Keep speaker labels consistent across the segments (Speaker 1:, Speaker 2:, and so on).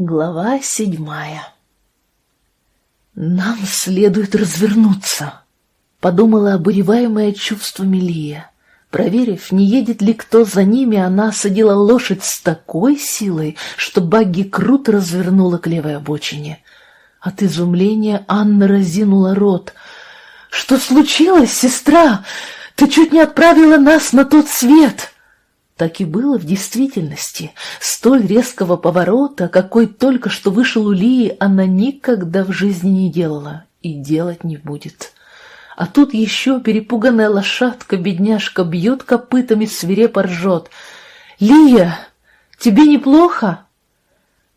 Speaker 1: Глава седьмая «Нам следует развернуться», — подумала обуреваемая чувствами Лия. Проверив, не едет ли кто за ними, она осадила лошадь с такой силой, что Багги круто развернула к левой обочине. От изумления Анна разинула рот. «Что случилось, сестра? Ты чуть не отправила нас на тот свет!» Так и было в действительности. Столь резкого поворота, какой только что вышел у Лии, она никогда в жизни не делала и делать не будет. А тут еще перепуганная лошадка, бедняжка, бьет копытами, свирепо ржет. «Лия, тебе неплохо?»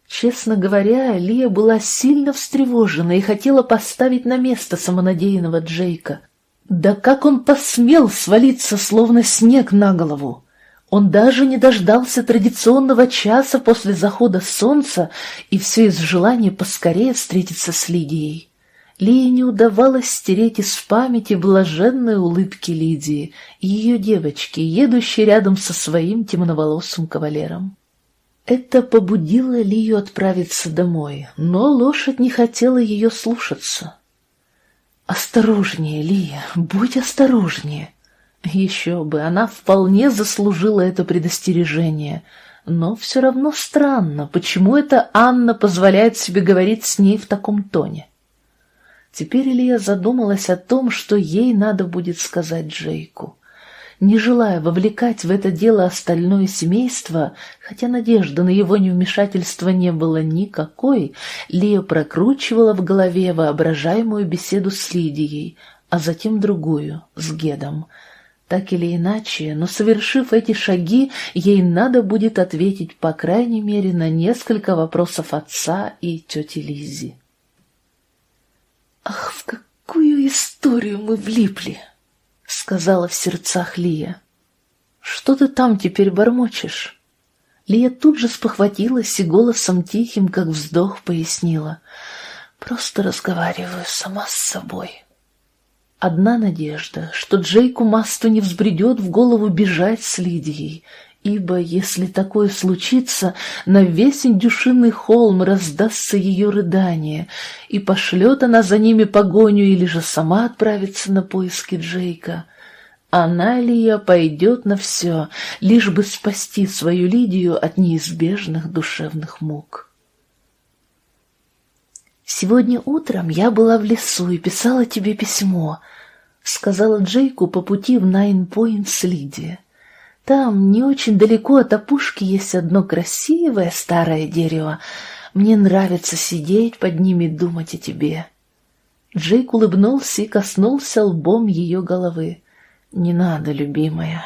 Speaker 1: Честно говоря, Лия была сильно встревожена и хотела поставить на место самонадеянного Джейка. Да как он посмел свалиться, словно снег на голову? Он даже не дождался традиционного часа после захода солнца и все из желания поскорее встретиться с Лидией. Лии не удавалось стереть из памяти блаженные улыбки Лидии и ее девочки, едущей рядом со своим темноволосым кавалером. Это побудило Лию отправиться домой, но лошадь не хотела ее слушаться. «Осторожнее, Лия, будь осторожнее!» Еще бы, она вполне заслужила это предостережение. Но все равно странно, почему это Анна позволяет себе говорить с ней в таком тоне. Теперь Илья задумалась о том, что ей надо будет сказать Джейку. Не желая вовлекать в это дело остальное семейство, хотя надежды на его невмешательство не было никакой, Лия прокручивала в голове воображаемую беседу с Лидией, а затем другую, с Гедом — так или иначе, но совершив эти шаги, ей надо будет ответить, по крайней мере, на несколько вопросов отца и тети Лизи. «Ах, в какую историю мы влипли!» — сказала в сердцах Лия. «Что ты там теперь бормочешь?» Лия тут же спохватилась и голосом тихим, как вздох, пояснила. «Просто разговариваю сама с собой». Одна надежда, что Джейку Масту не взбредет в голову бежать с Лидией, ибо, если такое случится, на весь индюшиный холм раздастся ее рыдание, и пошлет она за ними погоню или же сама отправится на поиски Джейка. Она, Лия, пойдет на все, лишь бы спасти свою Лидию от неизбежных душевных мук. «Сегодня утром я была в лесу и писала тебе письмо», — сказала Джейку по пути в Найн-Пойнт Лидия. «Там, не очень далеко от опушки, есть одно красивое старое дерево. Мне нравится сидеть под ним и думать о тебе». Джейк улыбнулся и коснулся лбом ее головы. «Не надо, любимая».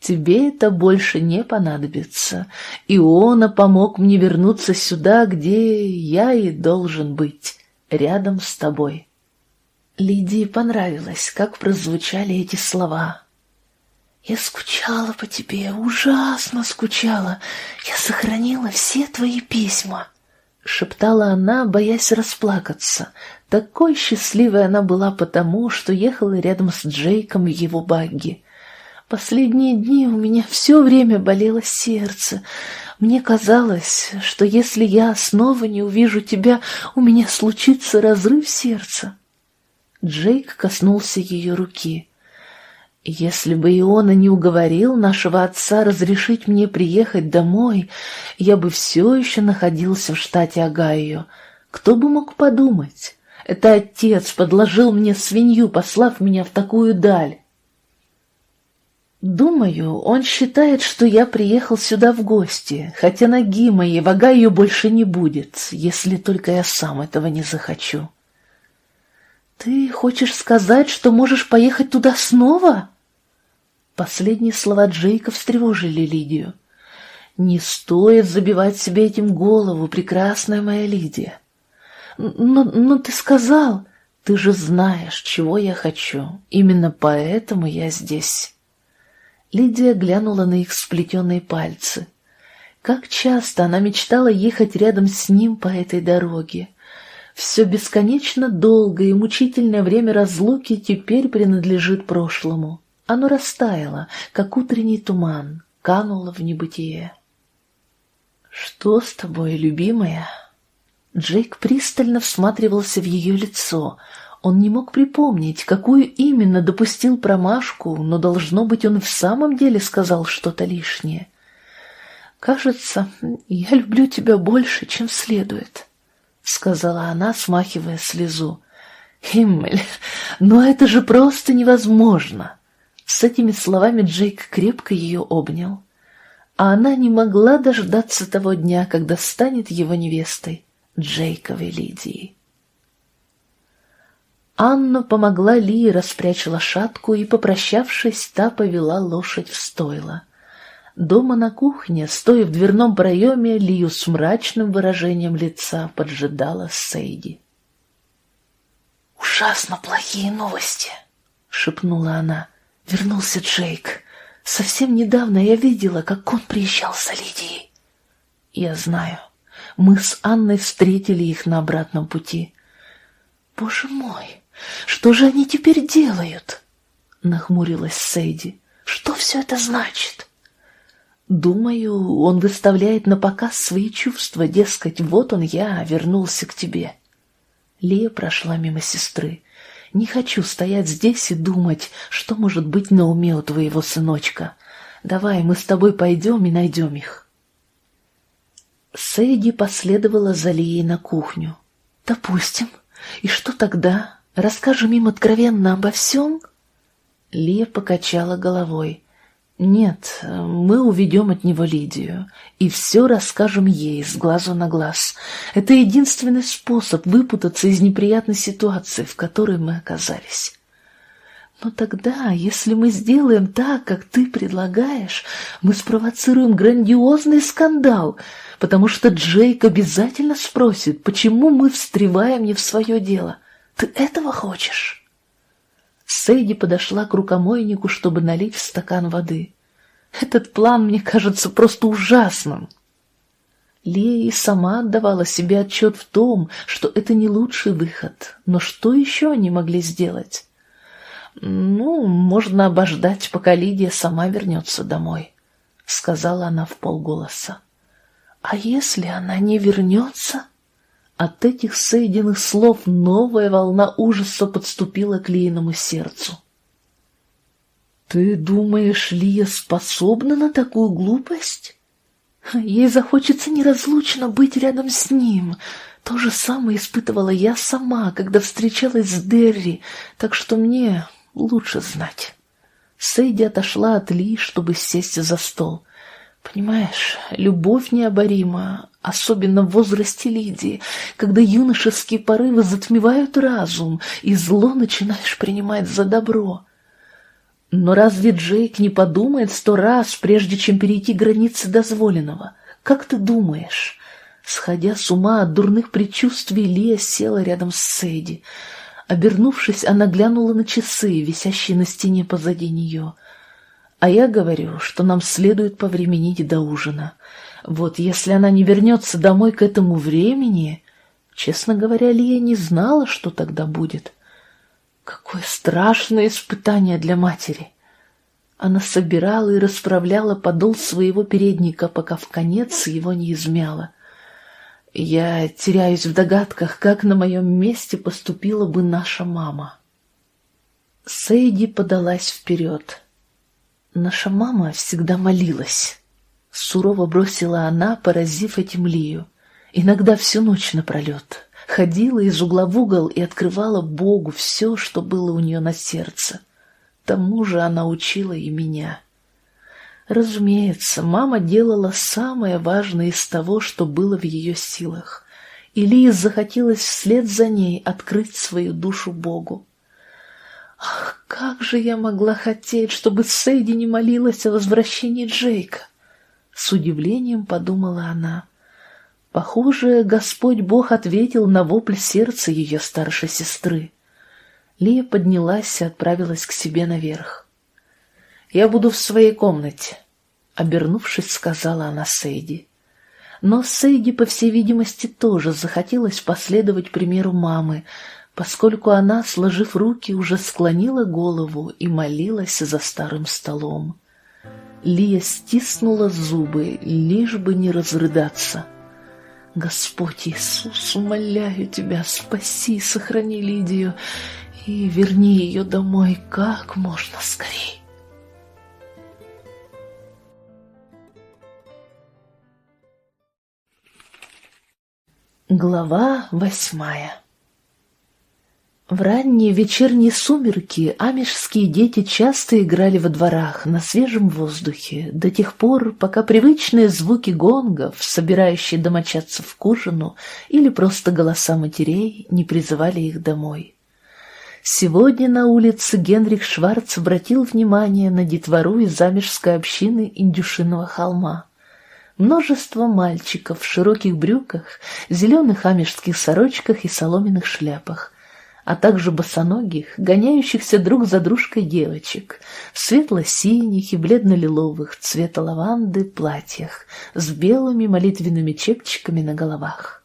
Speaker 1: Тебе это больше не понадобится. Иона помог мне вернуться сюда, где я и должен быть, рядом с тобой. Лидии понравилось, как прозвучали эти слова. «Я скучала по тебе, ужасно скучала. Я сохранила все твои письма», — шептала она, боясь расплакаться. Такой счастливой она была потому, что ехала рядом с Джейком в его багги. Последние дни у меня все время болело сердце. Мне казалось, что если я снова не увижу тебя, у меня случится разрыв сердца. Джейк коснулся ее руки. «Если бы Иона не уговорил нашего отца разрешить мне приехать домой, я бы все еще находился в штате Огайо. Кто бы мог подумать? Это отец подложил мне свинью, послав меня в такую даль. Думаю, он считает, что я приехал сюда в гости, хотя ноги моей в Огайо больше не будет, если только я сам этого не захочу. Ты хочешь сказать, что можешь поехать туда снова? Последние слова Джейка встревожили Лидию. Не стоит забивать себе этим голову, прекрасная моя Лидия. Но, но ты сказал, ты же знаешь, чего я хочу. Именно поэтому я здесь. Лидия глянула на их сплетенные пальцы. Как часто она мечтала ехать рядом с ним по этой дороге. Все бесконечно долгое и мучительное время разлуки теперь принадлежит прошлому. Оно растаяло, как утренний туман, кануло в небытие. «Что с тобой, любимая?» Джейк пристально всматривался в ее лицо. Он не мог припомнить, какую именно допустил промашку, но, должно быть, он в самом деле сказал что-то лишнее. «Кажется, я люблю тебя больше, чем следует», — сказала она, смахивая слезу. «Химмель, но это же просто невозможно!» С этими словами Джейк крепко ее обнял. А она не могла дождаться того дня, когда станет его невестой, Джейковой Лидии. Анна помогла Лии распрячь лошадку и, попрощавшись, та повела лошадь в стойло. Дома на кухне, стоя в дверном проеме, Лию с мрачным выражением лица поджидала Сейди. «Ужасно плохие новости!» — шепнула она. «Вернулся Джейк. Совсем недавно я видела, как он приезжал с Лидией». «Я знаю. Мы с Анной встретили их на обратном пути». «Боже мой, что же они теперь делают?» — нахмурилась Сейди. «Что все это значит?» «Думаю, он выставляет на показ свои чувства, дескать, вот он я, вернулся к тебе». Лия прошла мимо сестры. «Не хочу стоять здесь и думать, что может быть на уме у твоего сыночка. Давай, мы с тобой пойдем и найдем их». Сэйди последовала за Лией на кухню. «Допустим. И что тогда? Расскажем им откровенно обо всем?» Лия покачала головой. «Нет, мы уведем от него Лидию и все расскажем ей с глазу на глаз. Это единственный способ выпутаться из неприятной ситуации, в которой мы оказались». «Но тогда, если мы сделаем так, как ты предлагаешь, мы спровоцируем грандиозный скандал, потому что Джейк обязательно спросит, почему мы встреваем не в свое дело. Ты этого хочешь?» Сэйди подошла к рукомойнику, чтобы налить в стакан воды. «Этот план мне кажется просто ужасным». Лея и сама отдавала себе отчет в том, что это не лучший выход, но что еще они могли сделать? «Ну, можно обождать, пока Лидия сама вернется домой», — сказала она в полголоса. «А если она не вернется?» От этих соединенных слов новая волна ужаса подступила к Лииному сердцу. «Ты думаешь, Лия способна на такую глупость? Ей захочется неразлучно быть рядом с ним. То же самое испытывала я сама, когда встречалась с Дерри, так что мне лучше знать». Сейди отошла от Ли, чтобы сесть за стол. Понимаешь, любовь необорима, особенно в возрасте Лидии, когда юношеские порывы затмевают разум, и зло начинаешь принимать за добро. Но разве Джейк не подумает сто раз, прежде чем перейти границы дозволенного? Как ты думаешь? Сходя с ума от дурных предчувствий, Лия села рядом с Сейди. Обернувшись, она глянула на часы, висящие на стене позади нее — а я говорю, что нам следует повременить до ужина. Вот если она не вернется домой к этому времени... Честно говоря, Лия не знала, что тогда будет. Какое страшное испытание для матери! Она собирала и расправляла подол своего передника, пока в конец его не измяла. Я теряюсь в догадках, как на моем месте поступила бы наша мама. Сейди подалась вперед. Наша мама всегда молилась. Сурово бросила она, поразив этим Лию. Иногда всю ночь напролет. Ходила из угла в угол и открывала Богу все, что было у нее на сердце. Тому же она учила и меня. Разумеется, мама делала самое важное из того, что было в ее силах. И Лии захотелось вслед за ней открыть свою душу Богу. Ах, как же я могла хотеть, чтобы Сэйди не молилась о возвращении Джейка? С удивлением подумала она. Похоже, Господь Бог ответил на вопль сердца ее старшей сестры. Лия поднялась и отправилась к себе наверх. «Я буду в своей комнате», — обернувшись, сказала она Сейди. Но Сейди, по всей видимости, тоже захотелось последовать примеру мамы, поскольку она, сложив руки, уже склонила голову и молилась за старым столом. Лия стиснула зубы, лишь бы не разрыдаться. Господь Иисус, умоляю Тебя, спаси сохрани Лидию и верни ее домой как можно скорее. Глава восьмая В ранние вечерние сумерки амишские дети часто играли во дворах на свежем воздухе до тех пор, пока привычные звуки гонгов, собирающие домочадцев к ужину, или просто голоса матерей не призывали их домой. Сегодня на улице Генрих Шварц обратил внимание на детвору из замежской общины Индюшиного холма. Множество мальчиков в широких брюках, зеленых амежских сорочках и соломенных шляпах, а также босоногих, гоняющихся друг за дружкой девочек в светло-синих и бледно-лиловых цвета лаванды платьях с белыми молитвенными чепчиками на головах.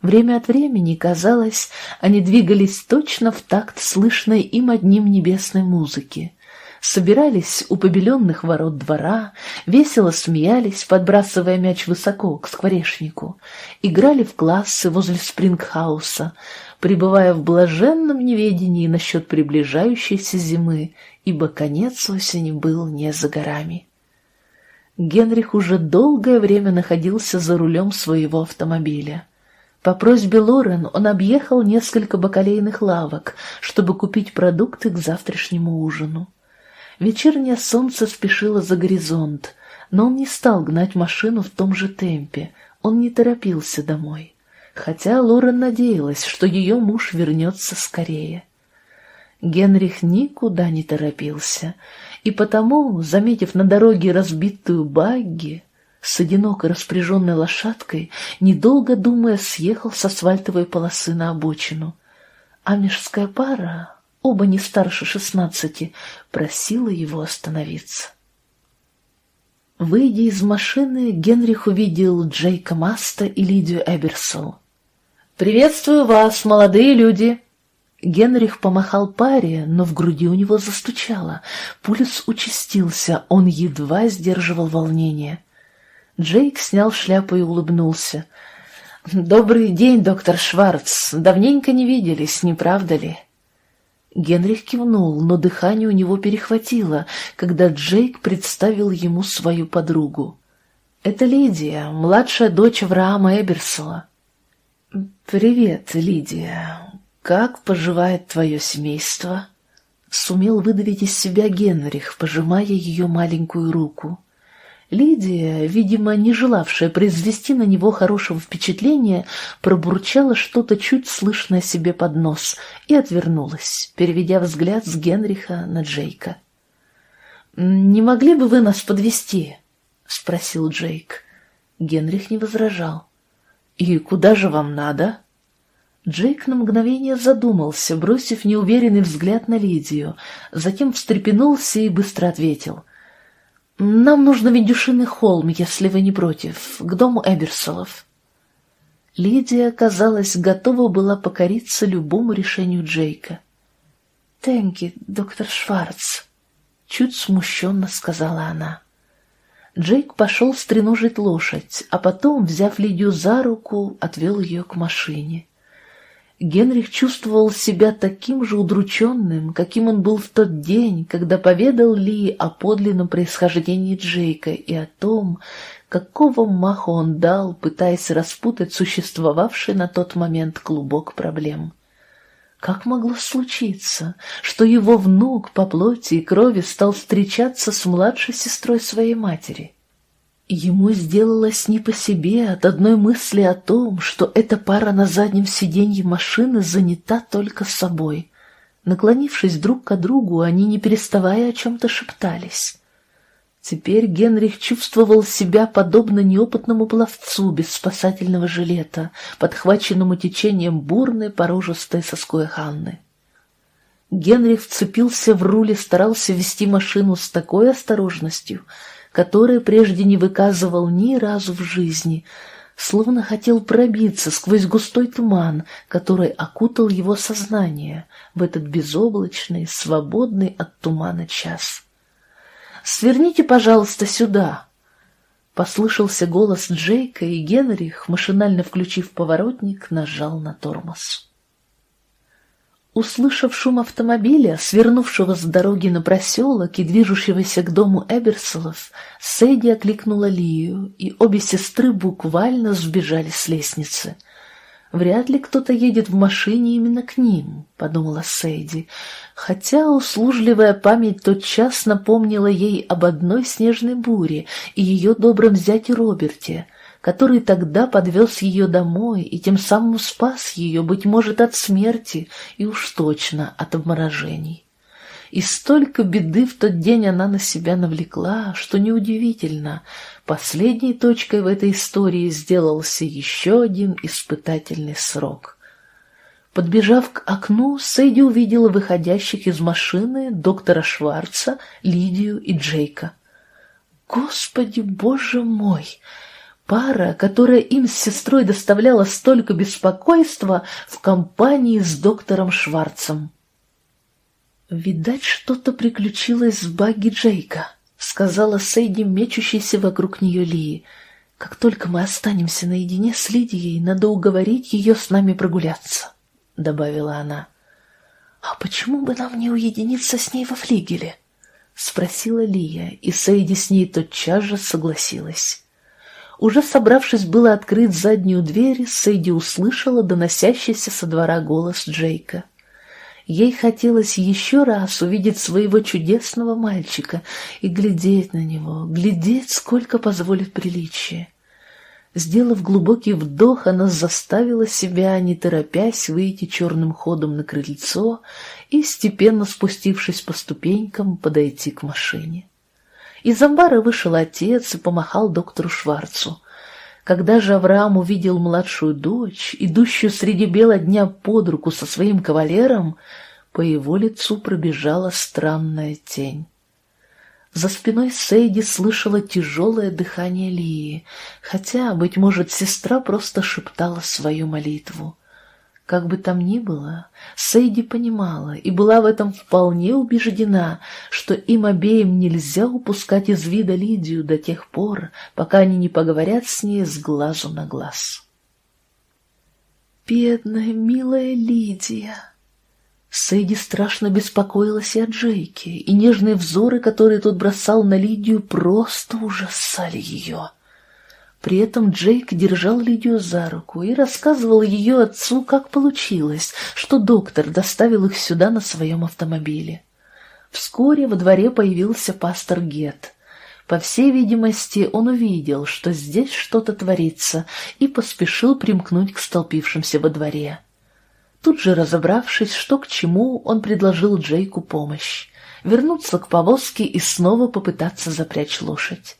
Speaker 1: Время от времени, казалось, они двигались точно в такт слышной им одним небесной музыки, собирались у побеленных ворот двора, весело смеялись, подбрасывая мяч высоко к скворечнику, играли в классы возле Спрингхауса, пребывая в блаженном неведении насчет приближающейся зимы, ибо конец осени был не за горами. Генрих уже долгое время находился за рулем своего автомобиля. По просьбе Лорен он объехал несколько бакалейных лавок, чтобы купить продукты к завтрашнему ужину. Вечернее солнце спешило за горизонт, но он не стал гнать машину в том же темпе, он не торопился домой, хотя Лорен надеялась, что ее муж вернется скорее. Генрих никуда не торопился, и потому, заметив на дороге разбитую багги, с одинокой распряженной лошадкой, недолго думая, съехал с асфальтовой полосы на обочину. А мужская пара, оба не старше шестнадцати, просила его остановиться. Выйдя из машины, Генрих увидел Джейка Маста и Лидию Эберсол. «Приветствую вас, молодые люди!» Генрих помахал паре, но в груди у него застучало. Пульс участился, он едва сдерживал волнение. Джейк снял шляпу и улыбнулся. «Добрый день, доктор Шварц. Давненько не виделись, не правда ли?» Генрих кивнул, но дыхание у него перехватило, когда Джейк представил ему свою подругу. «Это Лидия, младшая дочь Авраама Эберсела». «Привет, Лидия. Как поживает твое семейство?» Сумел выдавить из себя Генрих, пожимая ее маленькую руку. Лидия, видимо, не желавшая произвести на него хорошего впечатления, пробурчала что-то чуть слышное себе под нос и отвернулась, переведя взгляд с Генриха на Джейка. «Не могли бы вы нас подвести? спросил Джейк. Генрих не возражал. «И куда же вам надо?» Джейк на мгновение задумался, бросив неуверенный взгляд на Лидию, затем встрепенулся и быстро ответил — нам нужно в Индюшиный холм, если вы не против, к дому Эберсолов. Лидия, казалось, готова была покориться любому решению Джейка. «Тенки, доктор Шварц», — чуть смущенно сказала она. Джейк пошел стреножить лошадь, а потом, взяв Лидию за руку, отвел ее к машине. Генрих чувствовал себя таким же удрученным, каким он был в тот день, когда поведал Ли о подлинном происхождении Джейка и о том, какого маху он дал, пытаясь распутать существовавший на тот момент клубок проблем. Как могло случиться, что его внук по плоти и крови стал встречаться с младшей сестрой своей матери? Ему сделалось не по себе от одной мысли о том, что эта пара на заднем сиденье машины занята только собой. Наклонившись друг к другу, они, не переставая, о чем-то шептались. Теперь Генрих чувствовал себя подобно неопытному пловцу без спасательного жилета, подхваченному течением бурной порожистой соской Ханны. Генрих вцепился в руль и старался вести машину с такой осторожностью — которое прежде не выказывал ни разу в жизни, словно хотел пробиться сквозь густой туман, который окутал его сознание в этот безоблачный, свободный от тумана час. «Сверните, пожалуйста, сюда!» Послышался голос Джейка, и Генрих, машинально включив поворотник, нажал на тормоз. Услышав шум автомобиля, свернувшего с дороги на проселок и движущегося к дому Эберсолов, Сэдди окликнула Лию, и обе сестры буквально сбежали с лестницы. «Вряд ли кто-то едет в машине именно к ним», — подумала Сэдди, хотя услужливая память тотчас напомнила ей об одной снежной буре и ее добром зяте Роберте — который тогда подвез ее домой и тем самым спас ее, быть может, от смерти и уж точно от обморожений. И столько беды в тот день она на себя навлекла, что неудивительно, последней точкой в этой истории сделался еще один испытательный срок. Подбежав к окну, Сэйди увидела выходящих из машины доктора Шварца, Лидию и Джейка. «Господи, боже мой!» Пара, которая им с сестрой доставляла столько беспокойства в компании с доктором Шварцем. «Видать, что-то приключилось с багги Джейка», — сказала Сейди, мечущейся вокруг нее Лии. «Как только мы останемся наедине с Лидией, надо уговорить ее с нами прогуляться», — добавила она. «А почему бы нам не уединиться с ней во флигеле?» — спросила Лия, и Сейди с ней тотчас же согласилась. Уже собравшись было открыть заднюю дверь, Сэйди услышала доносящийся со двора голос Джейка. Ей хотелось еще раз увидеть своего чудесного мальчика и глядеть на него, глядеть, сколько позволит приличие. Сделав глубокий вдох, она заставила себя, не торопясь, выйти черным ходом на крыльцо и, степенно спустившись по ступенькам, подойти к машине. Из амбара вышел отец и помахал доктору Шварцу. Когда же Авраам увидел младшую дочь, идущую среди бела дня под руку со своим кавалером, по его лицу пробежала странная тень. За спиной Сейди слышала тяжелое дыхание Лии, хотя, быть может, сестра просто шептала свою молитву. Как бы там ни было, Сейди понимала и была в этом вполне убеждена, что им обеим нельзя упускать из вида Лидию до тех пор, пока они не поговорят с ней с глазу на глаз. «Бедная, милая Лидия!» Сейди страшно беспокоилась и о Джейке, и нежные взоры, которые тот бросал на Лидию, просто ужасали ее. При этом Джейк держал Лидию за руку и рассказывал ее отцу, как получилось, что доктор доставил их сюда на своем автомобиле. Вскоре во дворе появился пастор Гет. По всей видимости, он увидел, что здесь что-то творится, и поспешил примкнуть к столпившимся во дворе. Тут же разобравшись, что к чему, он предложил Джейку помощь — вернуться к повозке и снова попытаться запрячь лошадь.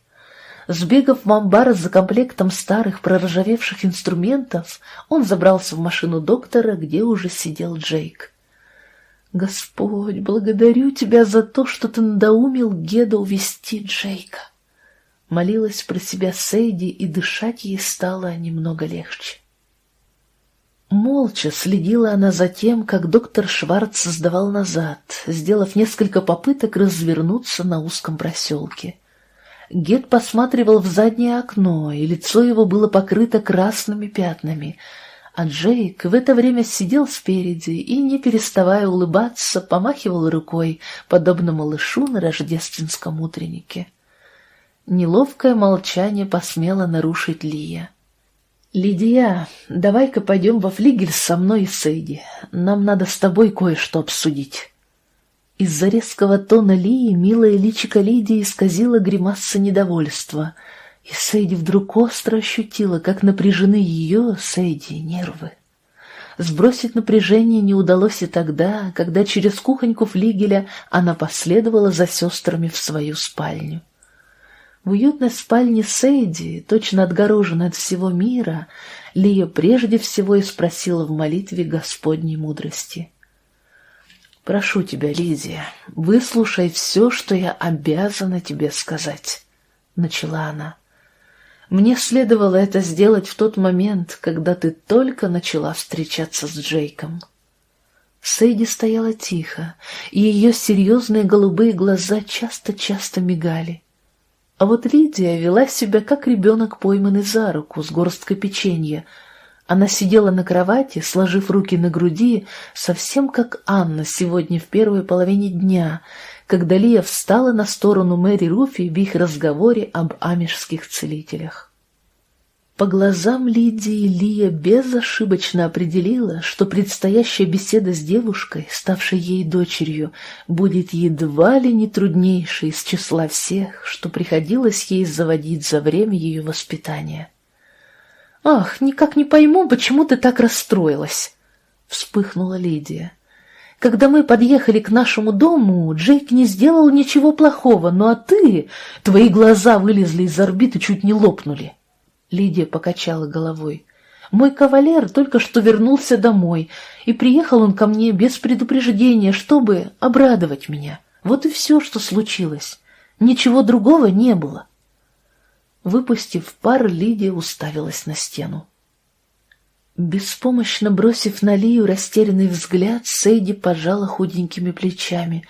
Speaker 1: Сбегав в амбар за комплектом старых проржавевших инструментов, он забрался в машину доктора, где уже сидел Джейк. «Господь, благодарю тебя за то, что ты надоумил Геда увести Джейка!» Молилась про себя Сейди, и дышать ей стало немного легче. Молча следила она за тем, как доктор Шварц сдавал назад, сделав несколько попыток развернуться на узком проселке. Гет посматривал в заднее окно, и лицо его было покрыто красными пятнами, а Джейк в это время сидел спереди и, не переставая улыбаться, помахивал рукой, подобно малышу на рождественском утреннике. Неловкое молчание посмело нарушить Лия. «Лидия, давай-ка пойдем во флигель со мной и Сейди. Нам надо с тобой кое-что обсудить». Из-за резкого тона Лии милая личико Лидии исказила гримаса недовольства, и Сейди вдруг остро ощутила, как напряжены ее, Сейди, нервы. Сбросить напряжение не удалось и тогда, когда через кухоньку флигеля она последовала за сестрами в свою спальню. В уютной спальне Сейди, точно отгороженной от всего мира, Лия прежде всего и спросила в молитве Господней мудрости. Прошу тебя, Лидия, выслушай все, что я обязана тебе сказать, — начала она. Мне следовало это сделать в тот момент, когда ты только начала встречаться с Джейком. Сэйди стояла тихо, и ее серьезные голубые глаза часто-часто мигали. А вот Лидия вела себя как ребенок, пойманный за руку с горсткой печенья. Она сидела на кровати, сложив руки на груди, совсем как Анна сегодня в первой половине дня, когда Лия встала на сторону Мэри Руфи в их разговоре об амишских целителях. По глазам Лидии Лия безошибочно определила, что предстоящая беседа с девушкой, ставшей ей дочерью, будет едва ли не труднейшей из числа всех, что приходилось ей заводить за время ее воспитания. «Ах, никак не пойму, почему ты так расстроилась!» — вспыхнула Лидия. «Когда мы подъехали к нашему дому, Джейк не сделал ничего плохого, ну а ты... Твои глаза вылезли из орбиты, чуть не лопнули!» Лидия покачала головой. «Мой кавалер только что вернулся домой, и приехал он ко мне без предупреждения, чтобы обрадовать меня. Вот и все, что случилось. Ничего другого не было». Выпустив пар, Лидия уставилась на стену. Беспомощно бросив на Лию растерянный взгляд, Сейди пожала худенькими плечами.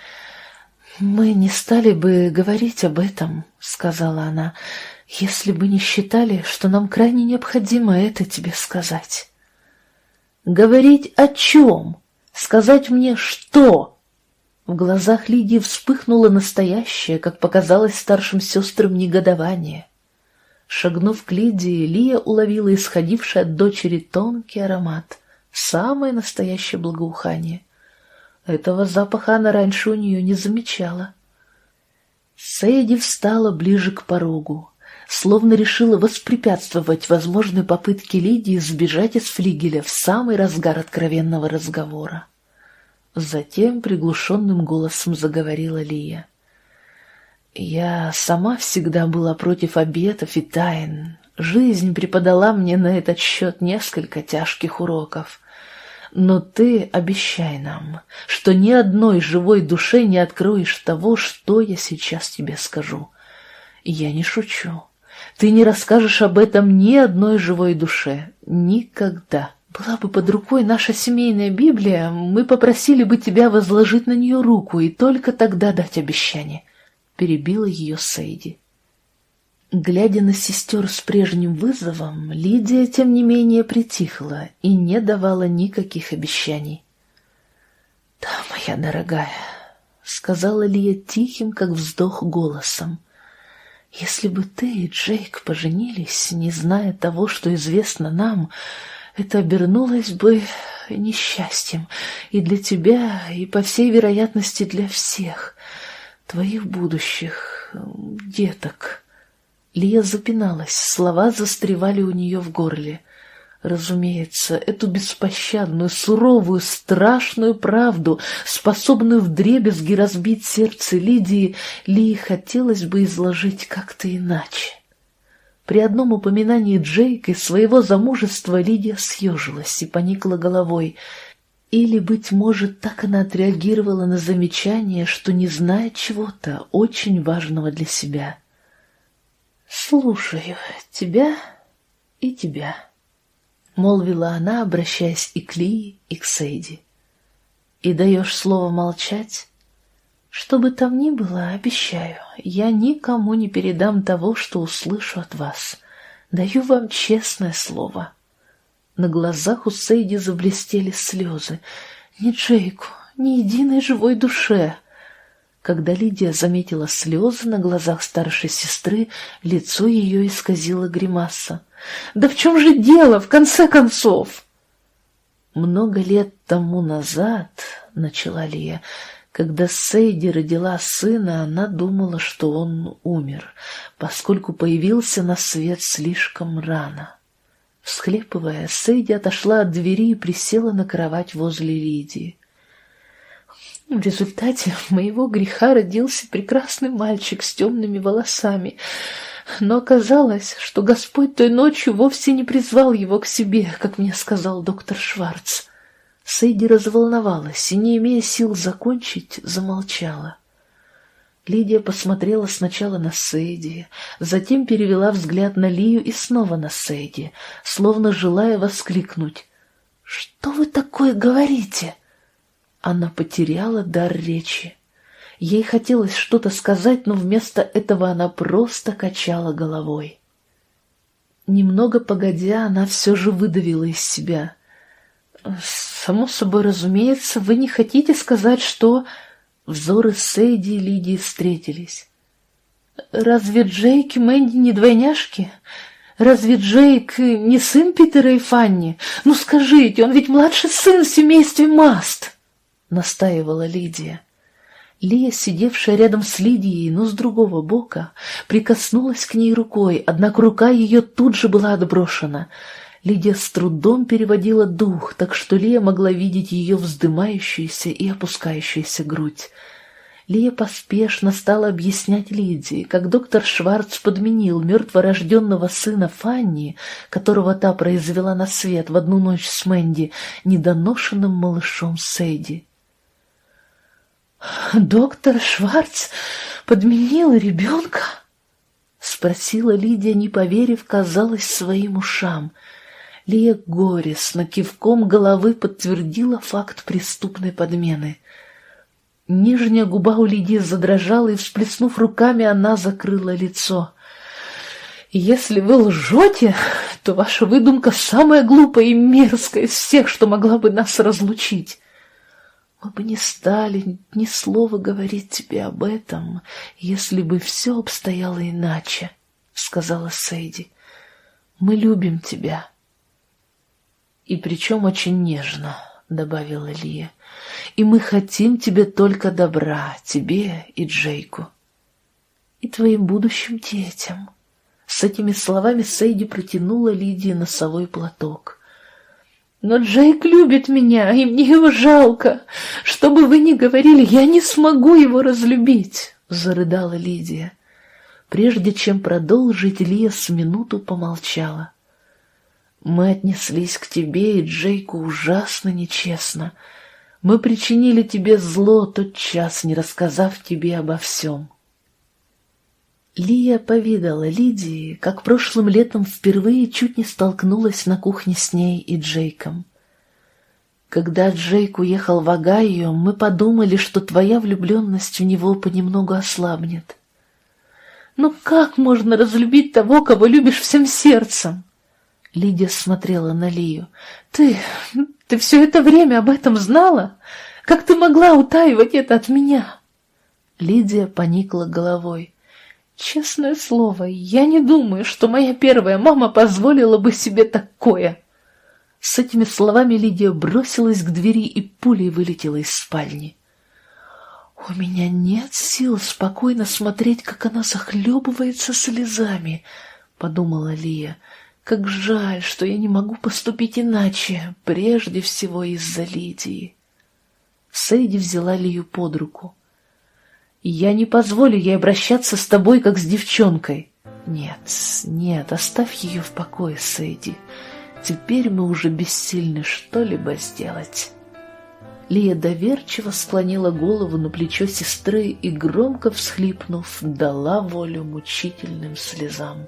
Speaker 1: «Мы не стали бы говорить об этом», — сказала она, — если бы не считали, что нам крайне необходимо это тебе сказать. Говорить о чем? Сказать мне что? В глазах Лидии вспыхнуло настоящее, как показалось старшим сестрам, негодование. Шагнув к Лидии, Лия уловила исходивший от дочери тонкий аромат, самое настоящее благоухание. Этого запаха она раньше у нее не замечала. Сейди встала ближе к порогу, словно решила воспрепятствовать возможной попытке Лидии сбежать из флигеля в самый разгар откровенного разговора. Затем приглушенным голосом заговорила Лия. «Я сама всегда была против обетов и тайн. Жизнь преподала мне на этот счет несколько тяжких уроков. Но ты обещай нам, что ни одной живой душе не откроешь того, что я сейчас тебе скажу. Я не шучу. Ты не расскажешь об этом ни одной живой душе. Никогда. Была бы под рукой наша семейная Библия, мы попросили бы тебя возложить на нее руку и только тогда дать обещание. Перебила ее Сейди. Глядя на сестер с прежним вызовом, Лидия, тем не менее, притихла и не давала никаких обещаний. «Да, моя дорогая», — сказала Лия тихим, как вздох, голосом, — если бы ты и Джейк поженились, не зная того, что известно нам, это обернулось бы несчастьем и для тебя, и, по всей вероятности, для всех твоих будущих деток. Лия запиналась, слова застревали у нее в горле — Разумеется, эту беспощадную, суровую, страшную правду, способную вдребезги разбить сердце Лидии, Лии хотелось бы изложить как-то иначе. При одном упоминании Джейка и своего замужества Лидия съежилась и поникла головой. Или, быть может, так она отреагировала на замечание, что не знает чего-то очень важного для себя. «Слушаю тебя и тебя». — молвила она, обращаясь и к Лии, и к Сейди. «И даешь слово молчать?» «Что бы там ни было, обещаю, я никому не передам того, что услышу от вас. Даю вам честное слово». На глазах у Сейди заблестели слезы. «Ни Джейку, ни единой живой душе!» Когда Лидия заметила слезы на глазах старшей сестры, лицо ее исказило гримаса. Да в чем же дело, в конце концов? Много лет тому назад, — начала Лия, — когда Сейди родила сына, она думала, что он умер, поскольку появился на свет слишком рано. Всхлепывая, Сейди отошла от двери и присела на кровать возле Лидии. В результате моего греха родился прекрасный мальчик с темными волосами — но оказалось, что Господь той ночью вовсе не призвал его к себе, как мне сказал доктор Шварц. Сейди разволновалась и, не имея сил закончить, замолчала. Лидия посмотрела сначала на Сейди, затем перевела взгляд на Лию и снова на Сейди, словно желая воскликнуть. «Что вы такое говорите?» Она потеряла дар речи. Ей хотелось что-то сказать, но вместо этого она просто качала головой. Немного погодя, она все же выдавила из себя. «Само собой разумеется, вы не хотите сказать, что...» Взоры Сейди и Лидии встретились. «Разве Джейк и Мэнди не двойняшки? Разве Джейк не сын Питера и Фанни? Ну скажите, он ведь младший сын в семействе Маст!» Настаивала Лидия. Лия, сидевшая рядом с Лидией, но с другого бока, прикоснулась к ней рукой, однако рука ее тут же была отброшена. Лидия с трудом переводила дух, так что Лия могла видеть ее вздымающуюся и опускающуюся грудь. Лия поспешно стала объяснять Лидии, как доктор Шварц подменил мертворожденного сына Фанни, которого та произвела на свет в одну ночь с Мэнди, недоношенным малышом Сэдди. «Доктор Шварц подменил ребенка?» — спросила Лидия, не поверив, казалось, своим ушам. Лия горестно кивком головы подтвердила факт преступной подмены. Нижняя губа у Лидии задрожала, и, всплеснув руками, она закрыла лицо. «Если вы лжете, то ваша выдумка самая глупая и мерзкая из всех, что могла бы нас разлучить». Мы бы не стали ни слова говорить тебе об этом, если бы все обстояло иначе, — сказала Сейди. Мы любим тебя. И причем очень нежно, — добавила Лия. И мы хотим тебе только добра, тебе и Джейку. И твоим будущим детям. С этими словами Сейди протянула Лидии носовой платок. Но Джейк любит меня, и мне его жалко. Что бы вы ни говорили, я не смогу его разлюбить, — зарыдала Лидия. Прежде чем продолжить, Лия с минуту помолчала. Мы отнеслись к тебе и Джейку ужасно нечестно. Мы причинили тебе зло тот час, не рассказав тебе обо всем. Лия повидала Лидии, как прошлым летом впервые чуть не столкнулась на кухне с ней и Джейком. Когда Джейк уехал в Огайо, мы подумали, что твоя влюбленность в него понемногу ослабнет. «Ну как можно разлюбить того, кого любишь всем сердцем?» Лидия смотрела на Лию. «Ты... ты все это время об этом знала? Как ты могла утаивать это от меня?» Лидия поникла головой. Честное слово, я не думаю, что моя первая мама позволила бы себе такое. С этими словами Лидия бросилась к двери и пулей вылетела из спальни. У меня нет сил спокойно смотреть, как она захлебывается слезами, подумала Лия. Как жаль, что я не могу поступить иначе, прежде всего из-за Лидии. Сейди взяла Лию под руку. Я не позволю ей обращаться с тобой, как с девчонкой. Нет, нет, оставь ее в покое, Сэйди. Теперь мы уже бессильны что-либо сделать. Лия доверчиво склонила голову на плечо сестры и, громко всхлипнув, дала волю мучительным слезам.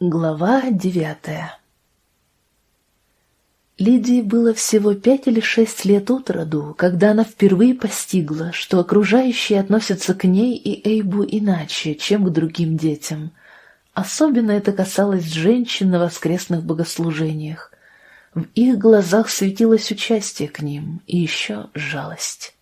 Speaker 1: Глава девятая Лидии было всего пять или шесть лет от роду, когда она впервые постигла, что окружающие относятся к ней и Эйбу иначе, чем к другим детям. Особенно это касалось женщин на воскресных богослужениях. В их глазах светилось участие к ним и еще жалость.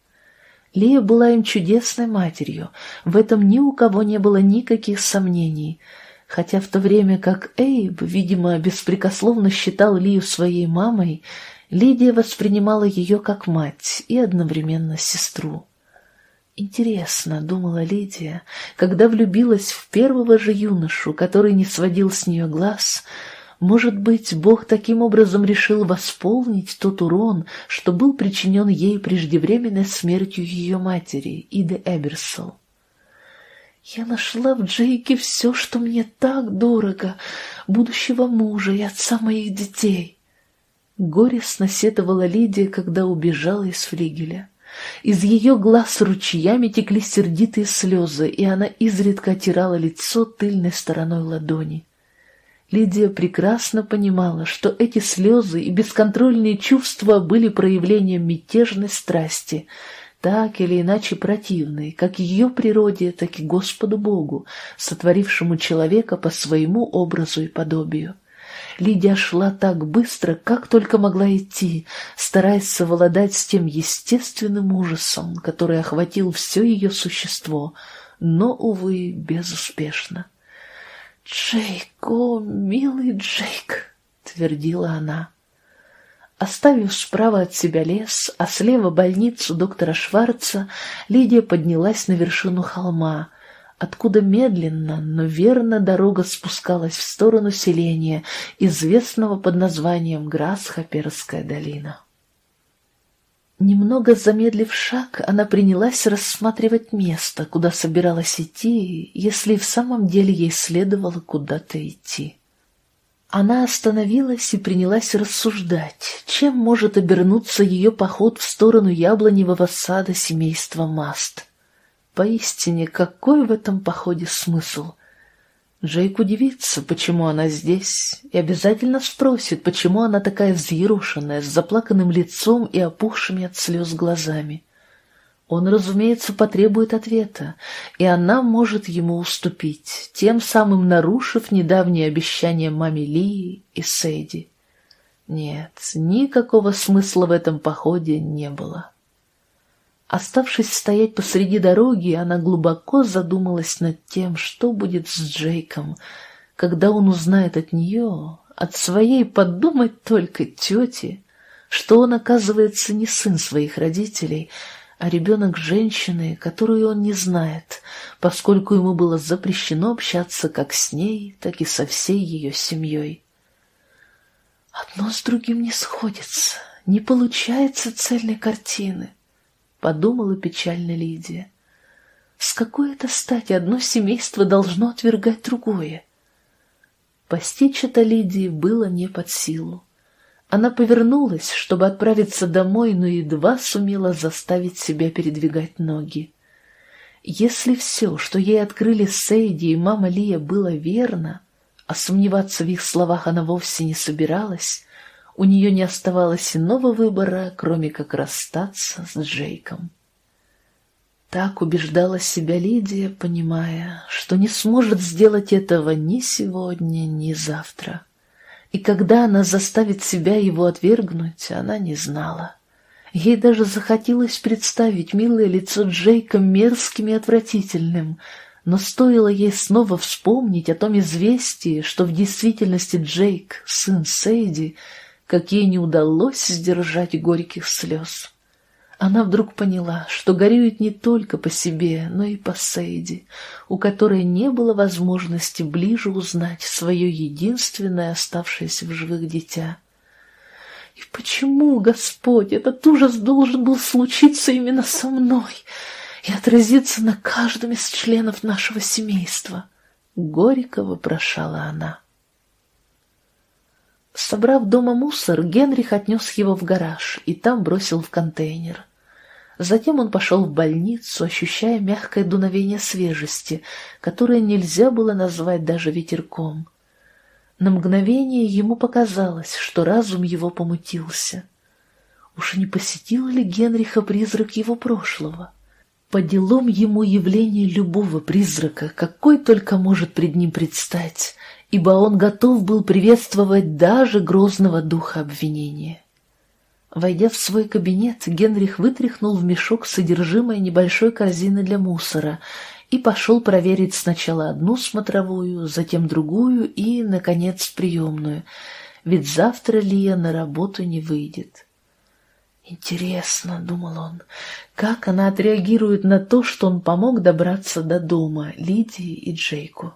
Speaker 1: Лия была им чудесной матерью, в этом ни у кого не было никаких сомнений — хотя в то время как Эйб, видимо, беспрекословно считал Лию своей мамой, Лидия воспринимала ее как мать и одновременно сестру. Интересно, думала Лидия, когда влюбилась в первого же юношу, который не сводил с нее глаз, может быть, Бог таким образом решил восполнить тот урон, что был причинен ей преждевременной смертью ее матери, Иды Эберсол. Я нашла в Джейке все, что мне так дорого, будущего мужа и отца моих детей. Горестно сетовала Лидия, когда убежала из флигеля. Из ее глаз ручьями текли сердитые слезы, и она изредка отирала лицо тыльной стороной ладони. Лидия прекрасно понимала, что эти слезы и бесконтрольные чувства были проявлением мятежной страсти, так или иначе противной, как ее природе, так и Господу Богу, сотворившему человека по своему образу и подобию. Лидия шла так быстро, как только могла идти, стараясь совладать с тем естественным ужасом, который охватил все ее существо, но, увы, безуспешно. «Джейк, милый Джейк!» — твердила она. Оставив справа от себя лес, а слева больницу доктора Шварца, Лидия поднялась на вершину холма, откуда медленно, но верно дорога спускалась в сторону селения, известного под названием Грасхоперская долина. Немного замедлив шаг, она принялась рассматривать место, куда собиралась идти, если в самом деле ей следовало куда-то идти. Она остановилась и принялась рассуждать, чем может обернуться ее поход в сторону яблоневого сада семейства Маст. Поистине, какой в этом походе смысл — Джейк удивится, почему она здесь, и обязательно спросит, почему она такая взъерошенная, с заплаканным лицом и опухшими от слез глазами. Он, разумеется, потребует ответа, и она может ему уступить, тем самым нарушив недавние обещания маме Лии и Сейди. Нет, никакого смысла в этом походе не было. Оставшись стоять посреди дороги, она глубоко задумалась над тем, что будет с Джейком, когда он узнает от нее, от своей подумать только тети, что он, оказывается, не сын своих родителей, а ребенок женщины, которую он не знает, поскольку ему было запрещено общаться как с ней, так и со всей ее семьей. Одно с другим не сходится, не получается цельной картины подумала печально Лидия. С какой это стати одно семейство должно отвергать другое? Постичь это Лидии было не под силу. Она повернулась, чтобы отправиться домой, но едва сумела заставить себя передвигать ноги. Если все, что ей открыли Сейди и мама Лия, было верно, а сомневаться в их словах она вовсе не собиралась, у нее не оставалось иного выбора, кроме как расстаться с Джейком. Так убеждала себя Лидия, понимая, что не сможет сделать этого ни сегодня, ни завтра. И когда она заставит себя его отвергнуть, она не знала. Ей даже захотелось представить милое лицо Джейка мерзким и отвратительным, но стоило ей снова вспомнить о том известии, что в действительности Джейк, сын Сейди, как ей не удалось сдержать горьких слез. Она вдруг поняла, что горюет не только по себе, но и по Сейди, у которой не было возможности ближе узнать свое единственное оставшееся в живых дитя. И почему, Господь, этот ужас должен был случиться именно со мной и отразиться на каждом из членов нашего семейства? Горько вопрошала она. Собрав дома мусор, Генрих отнес его в гараж и там бросил в контейнер. Затем он пошел в больницу, ощущая мягкое дуновение свежести, которое нельзя было назвать даже ветерком. На мгновение ему показалось, что разум его помутился. Уж не посетил ли Генриха призрак его прошлого? По делам ему явление любого призрака, какой только может пред ним предстать, ибо он готов был приветствовать даже грозного духа обвинения. Войдя в свой кабинет, Генрих вытряхнул в мешок содержимое небольшой корзины для мусора и пошел проверить сначала одну смотровую, затем другую и, наконец, приемную, ведь завтра Лия на работу не выйдет. «Интересно», — думал он, — «как она отреагирует на то, что он помог добраться до дома Лидии и Джейку?»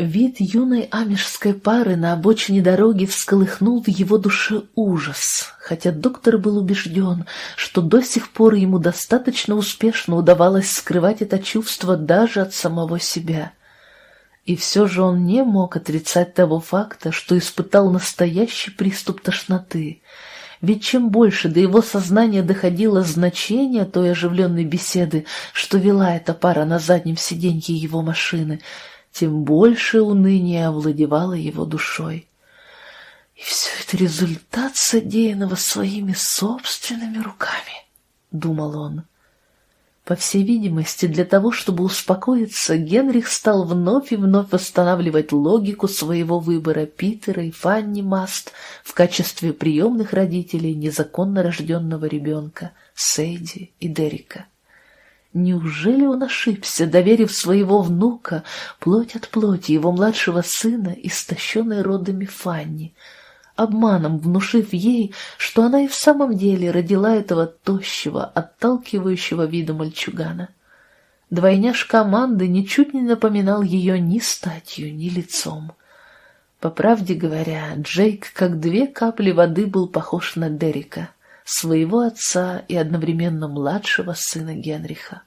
Speaker 1: Вид юной амишской пары на обочине дороги всколыхнул в его душе ужас, хотя доктор был убежден, что до сих пор ему достаточно успешно удавалось скрывать это чувство даже от самого себя. И все же он не мог отрицать того факта, что испытал настоящий приступ тошноты, ведь чем больше до его сознания доходило значение той оживленной беседы, что вела эта пара на заднем сиденье его машины — тем больше уныние овладевало его душой. И все это результат содеянного своими собственными руками, — думал он. По всей видимости, для того, чтобы успокоиться, Генрих стал вновь и вновь восстанавливать логику своего выбора Питера и Фанни Маст в качестве приемных родителей незаконно рожденного ребенка Сейди и Дерека. Неужели он ошибся, доверив своего внука, плоть от плоти его младшего сына, истощенной родами Фанни, обманом внушив ей, что она и в самом деле родила этого тощего, отталкивающего вида мальчугана? Двойняш команды ничуть не напоминал ее ни статью, ни лицом. По правде говоря, Джейк, как две капли воды, был похож на Дерека своего отца и одновременно младшего сына Генриха.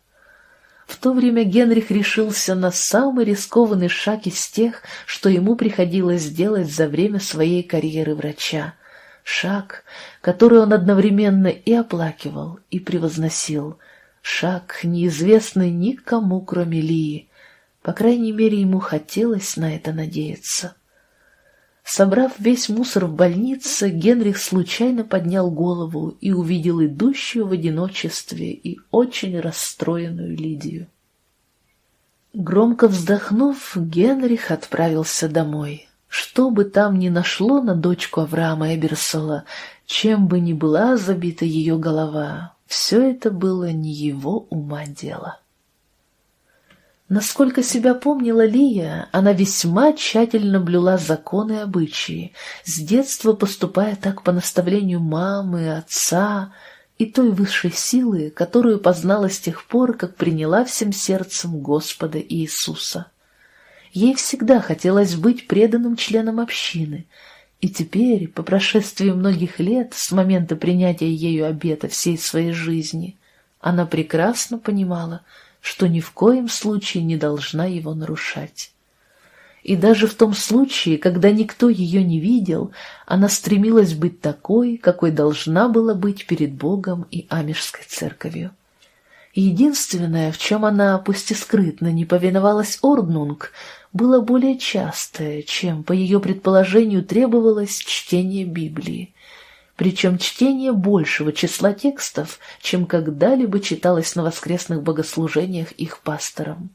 Speaker 1: В то время Генрих решился на самый рискованный шаг из тех, что ему приходилось сделать за время своей карьеры врача. Шаг, который он одновременно и оплакивал, и превозносил. Шаг, неизвестный никому, кроме Лии. По крайней мере, ему хотелось на это надеяться. Собрав весь мусор в больнице, Генрих случайно поднял голову и увидел идущую в одиночестве и очень расстроенную Лидию. Громко вздохнув, Генрих отправился домой. Что бы там ни нашло на дочку Авраама Эберсола, чем бы ни была забита ее голова, все это было не его ума дело. Насколько себя помнила Лия, она весьма тщательно блюла законы и обычаи, с детства поступая так по наставлению мамы, отца и той высшей силы, которую познала с тех пор, как приняла всем сердцем Господа Иисуса. Ей всегда хотелось быть преданным членом общины, и теперь, по прошествии многих лет с момента принятия ею обета всей своей жизни, она прекрасно понимала, что ни в коем случае не должна его нарушать. И даже в том случае, когда никто ее не видел, она стремилась быть такой, какой должна была быть перед Богом и Амишской церковью. Единственное, в чем она, пусть и скрытно, не повиновалась Орднунг, было более частое, чем, по ее предположению, требовалось чтение Библии причем чтение большего числа текстов, чем когда-либо читалось на воскресных богослужениях их пасторам.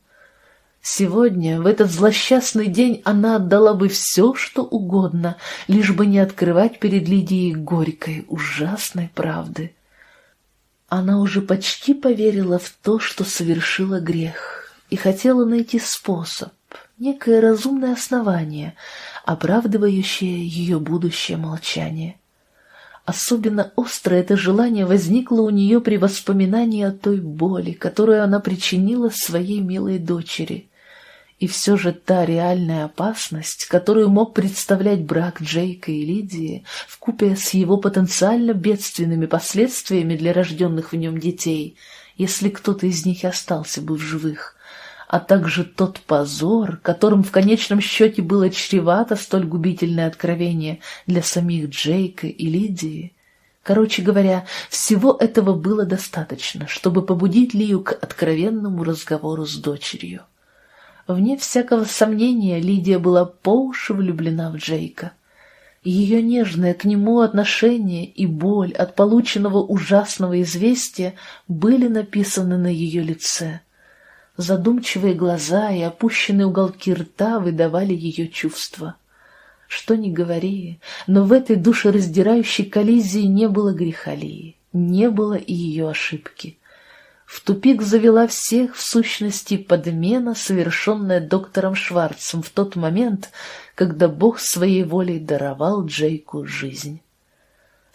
Speaker 1: Сегодня, в этот злосчастный день, она отдала бы все, что угодно, лишь бы не открывать перед Лидией горькой, ужасной правды. Она уже почти поверила в то, что совершила грех, и хотела найти способ, некое разумное основание, оправдывающее ее будущее молчание. Особенно остро это желание возникло у нее при воспоминании о той боли, которую она причинила своей милой дочери. И все же та реальная опасность, которую мог представлять брак Джейка и Лидии, вкупе с его потенциально бедственными последствиями для рожденных в нем детей, если кто-то из них остался бы в живых, а также тот позор, которым в конечном счете было чревато столь губительное откровение для самих Джейка и Лидии. Короче говоря, всего этого было достаточно, чтобы побудить Лию к откровенному разговору с дочерью. Вне всякого сомнения Лидия была по уши влюблена в Джейка. Ее нежное к нему отношение и боль от полученного ужасного известия были написаны на ее лице. Задумчивые глаза и опущенные уголки рта выдавали ее чувства. Что ни говори, но в этой душераздирающей коллизии не было греха Лии, не было и ее ошибки. В тупик завела всех, в сущности, подмена, совершенная доктором Шварцем в тот момент, когда Бог своей волей даровал Джейку жизнь.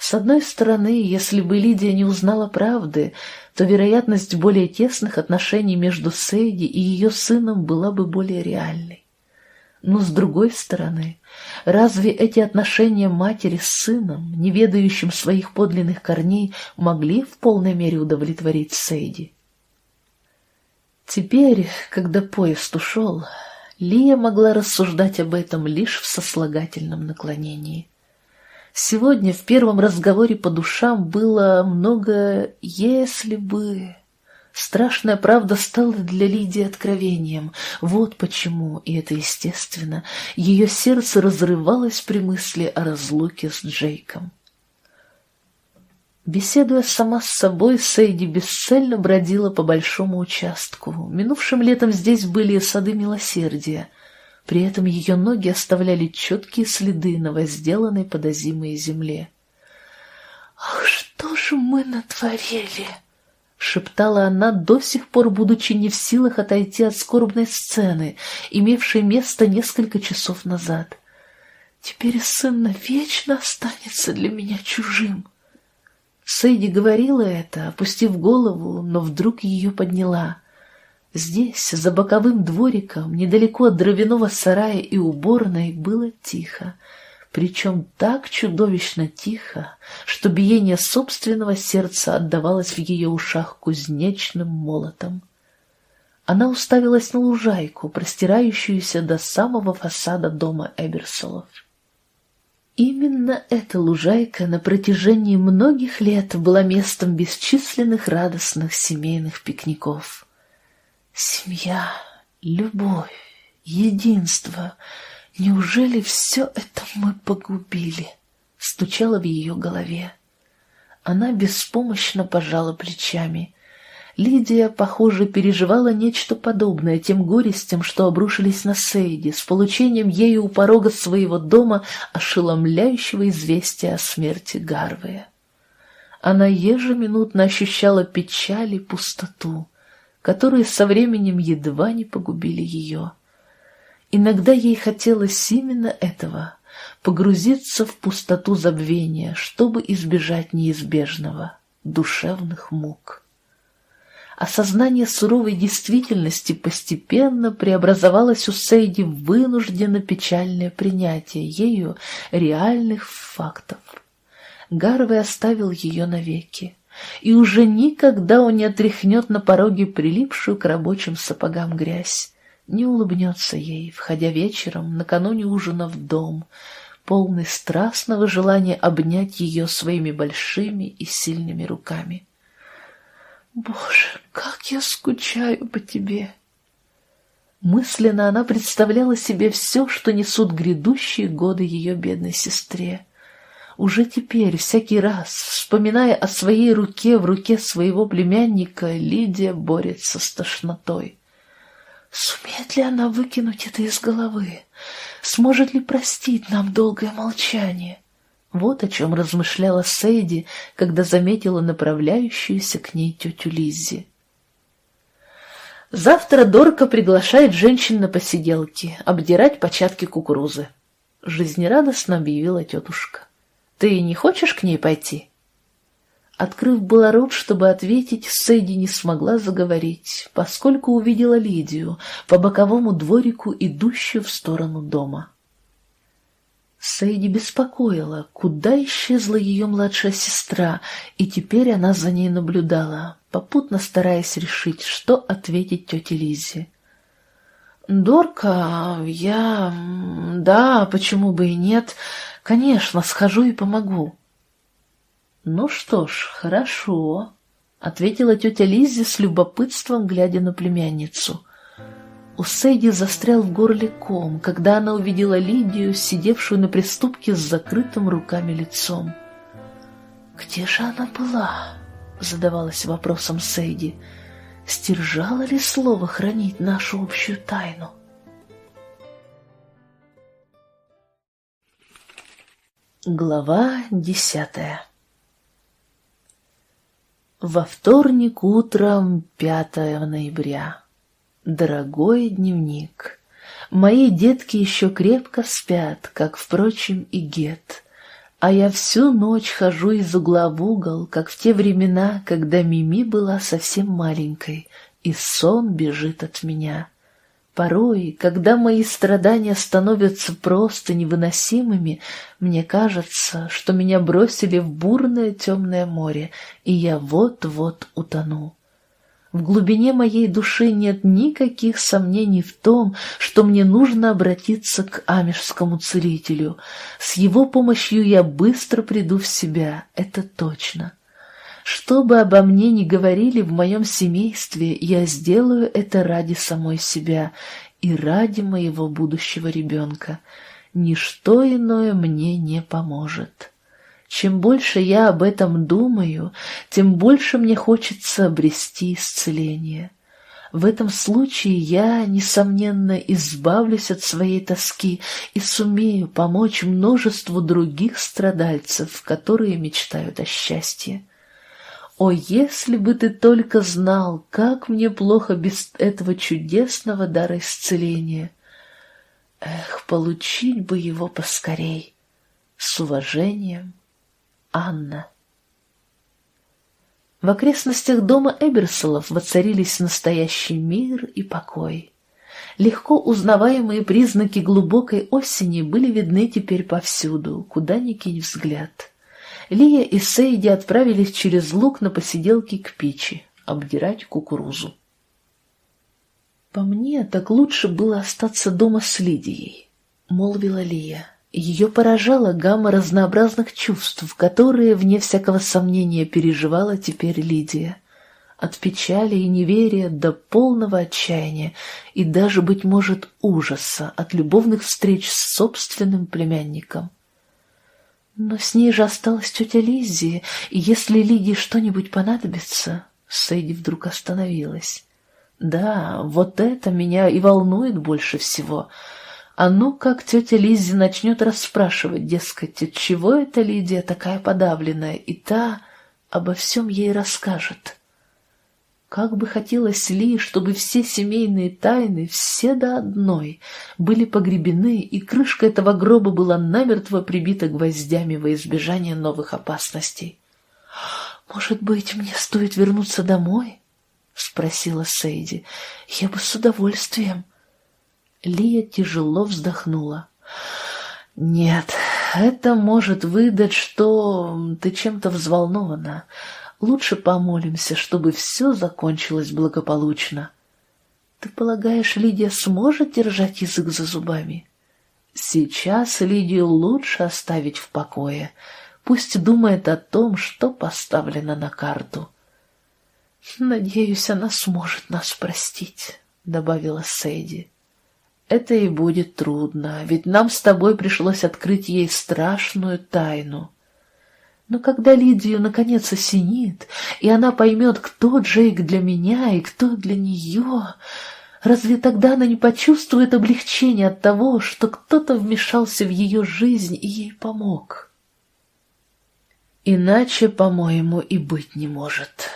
Speaker 1: С одной стороны, если бы Лидия не узнала правды, то вероятность более тесных отношений между Сейди и ее сыном была бы более реальной. Но с другой стороны, разве эти отношения матери с сыном, не ведающим своих подлинных корней, могли в полной мере удовлетворить Сейди? Теперь, когда поезд ушел, Лия могла рассуждать об этом лишь в сослагательном наклонении. Сегодня в первом разговоре по душам было много «если бы». Страшная правда стала для Лидии откровением. Вот почему, и это естественно, ее сердце разрывалось при мысли о разлуке с Джейком. Беседуя сама с собой, Сейди бесцельно бродила по большому участку. Минувшим летом здесь были сады милосердия. При этом ее ноги оставляли четкие следы на возделанной подозимой земле. «Ах, что же мы натворили!» — шептала она, до сих пор будучи не в силах отойти от скорбной сцены, имевшей место несколько часов назад. «Теперь сын навечно останется для меня чужим». Сэйди говорила это, опустив голову, но вдруг ее подняла. Здесь, за боковым двориком, недалеко от дровяного сарая и уборной, было тихо, причем так чудовищно тихо, что биение собственного сердца отдавалось в ее ушах кузнечным молотом. Она уставилась на лужайку, простирающуюся до самого фасада дома Эберсолов. Именно эта лужайка на протяжении многих лет была местом бесчисленных радостных семейных пикников. Семья, любовь, единство — неужели все это мы погубили? Стучало в ее голове. Она беспомощно пожала плечами. Лидия, похоже, переживала нечто подобное тем горестям, что обрушились на Сейди, с получением ею у порога своего дома ошеломляющего известия о смерти Гарвея. Она ежеминутно ощущала печаль и пустоту, которые со временем едва не погубили ее. Иногда ей хотелось именно этого — погрузиться в пустоту забвения, чтобы избежать неизбежного — душевных мук. Осознание суровой действительности постепенно преобразовалось у Сейди в вынужденно печальное принятие ею реальных фактов. Гарвей оставил ее навеки, и уже никогда он не отряхнет на пороге прилипшую к рабочим сапогам грязь, не улыбнется ей, входя вечером накануне ужина в дом, полный страстного желания обнять ее своими большими и сильными руками. «Боже, как я скучаю по тебе!» Мысленно она представляла себе все, что несут грядущие годы ее бедной сестре. Уже теперь, всякий раз, вспоминая о своей руке в руке своего племянника, Лидия борется с тошнотой. Сумеет ли она выкинуть это из головы? Сможет ли простить нам долгое молчание? Вот о чем размышляла Сейди, когда заметила направляющуюся к ней тетю Лиззи. Завтра Дорка приглашает женщин на посиделки, обдирать початки кукурузы. Жизнерадостно объявила тетушка. Ты не хочешь к ней пойти? Открыв было рот, чтобы ответить, Сейди не смогла заговорить, поскольку увидела Лидию по боковому дворику, идущую в сторону дома. Сейди беспокоила, куда исчезла ее младшая сестра, и теперь она за ней наблюдала, попутно стараясь решить, что ответить тете Лизе. «Дорка, я... да, почему бы и нет. Конечно, схожу и помогу». «Ну что ж, хорошо», — ответила тетя Лиззи с любопытством, глядя на племянницу. У Сейди застрял в горле ком, когда она увидела Лидию, сидевшую на приступке с закрытым руками лицом. «Где же она была?» — задавалась вопросом Сейди. «Стержала ли слово хранить нашу общую тайну?» Глава десятая Во вторник утром 5 ноября. Дорогой дневник, мои детки еще крепко спят, как, впрочем, и Гет, а я всю ночь хожу из угла в угол, как в те времена, когда Мими была совсем маленькой, и сон бежит от меня. Порой, когда мои страдания становятся просто невыносимыми, мне кажется, что меня бросили в бурное темное море, и я вот-вот утону. В глубине моей души нет никаких сомнений в том, что мне нужно обратиться к амежскому целителю. С его помощью я быстро приду в себя, это точно. Что бы обо мне ни говорили в моем семействе, я сделаю это ради самой себя и ради моего будущего ребенка. Ничто иное мне не поможет. Чем больше я об этом думаю, тем больше мне хочется обрести исцеление. В этом случае я, несомненно, избавлюсь от своей тоски и сумею помочь множеству других страдальцев, которые мечтают о счастье. О, если бы ты только знал, как мне плохо без этого чудесного дара исцеления! Эх, получить бы его поскорей! С уважением, Анна. В окрестностях дома Эберсолов воцарились настоящий мир и покой. Легко узнаваемые признаки глубокой осени были видны теперь повсюду, куда ни кинь взгляд. Лия и Сейди отправились через луг на посиделки к печи, обдирать кукурузу. «По мне, так лучше было остаться дома с Лидией», — молвила Лия. Ее поражала гамма разнообразных чувств, которые, вне всякого сомнения, переживала теперь Лидия. От печали и неверия до полного отчаяния и даже, быть может, ужаса от любовных встреч с собственным племянником. Но с ней же осталась тетя Лиззи, и если Лидии что-нибудь понадобится... Сэйди вдруг остановилась. Да, вот это меня и волнует больше всего — а ну, как тетя Лиззи начнет расспрашивать, дескать, от чего эта Лидия такая подавленная, и та обо всем ей расскажет. Как бы хотелось Ли, чтобы все семейные тайны, все до одной, были погребены, и крышка этого гроба была намертво прибита гвоздями во избежание новых опасностей. «Может быть, мне стоит вернуться домой?» — спросила Сейди. «Я бы с удовольствием». Лия тяжело вздохнула. «Нет, это может выдать, что ты чем-то взволнована. Лучше помолимся, чтобы все закончилось благополучно. Ты полагаешь, Лидия сможет держать язык за зубами? Сейчас Лидию лучше оставить в покое. Пусть думает о том, что поставлено на карту». «Надеюсь, она сможет нас простить», — добавила Сэйди. Это и будет трудно, ведь нам с тобой пришлось открыть ей страшную тайну. Но когда Лидию наконец осенит, и она поймет, кто Джейк для меня и кто для нее, разве тогда она не почувствует облегчения от того, что кто-то вмешался в ее жизнь и ей помог? Иначе, по-моему, и быть не может».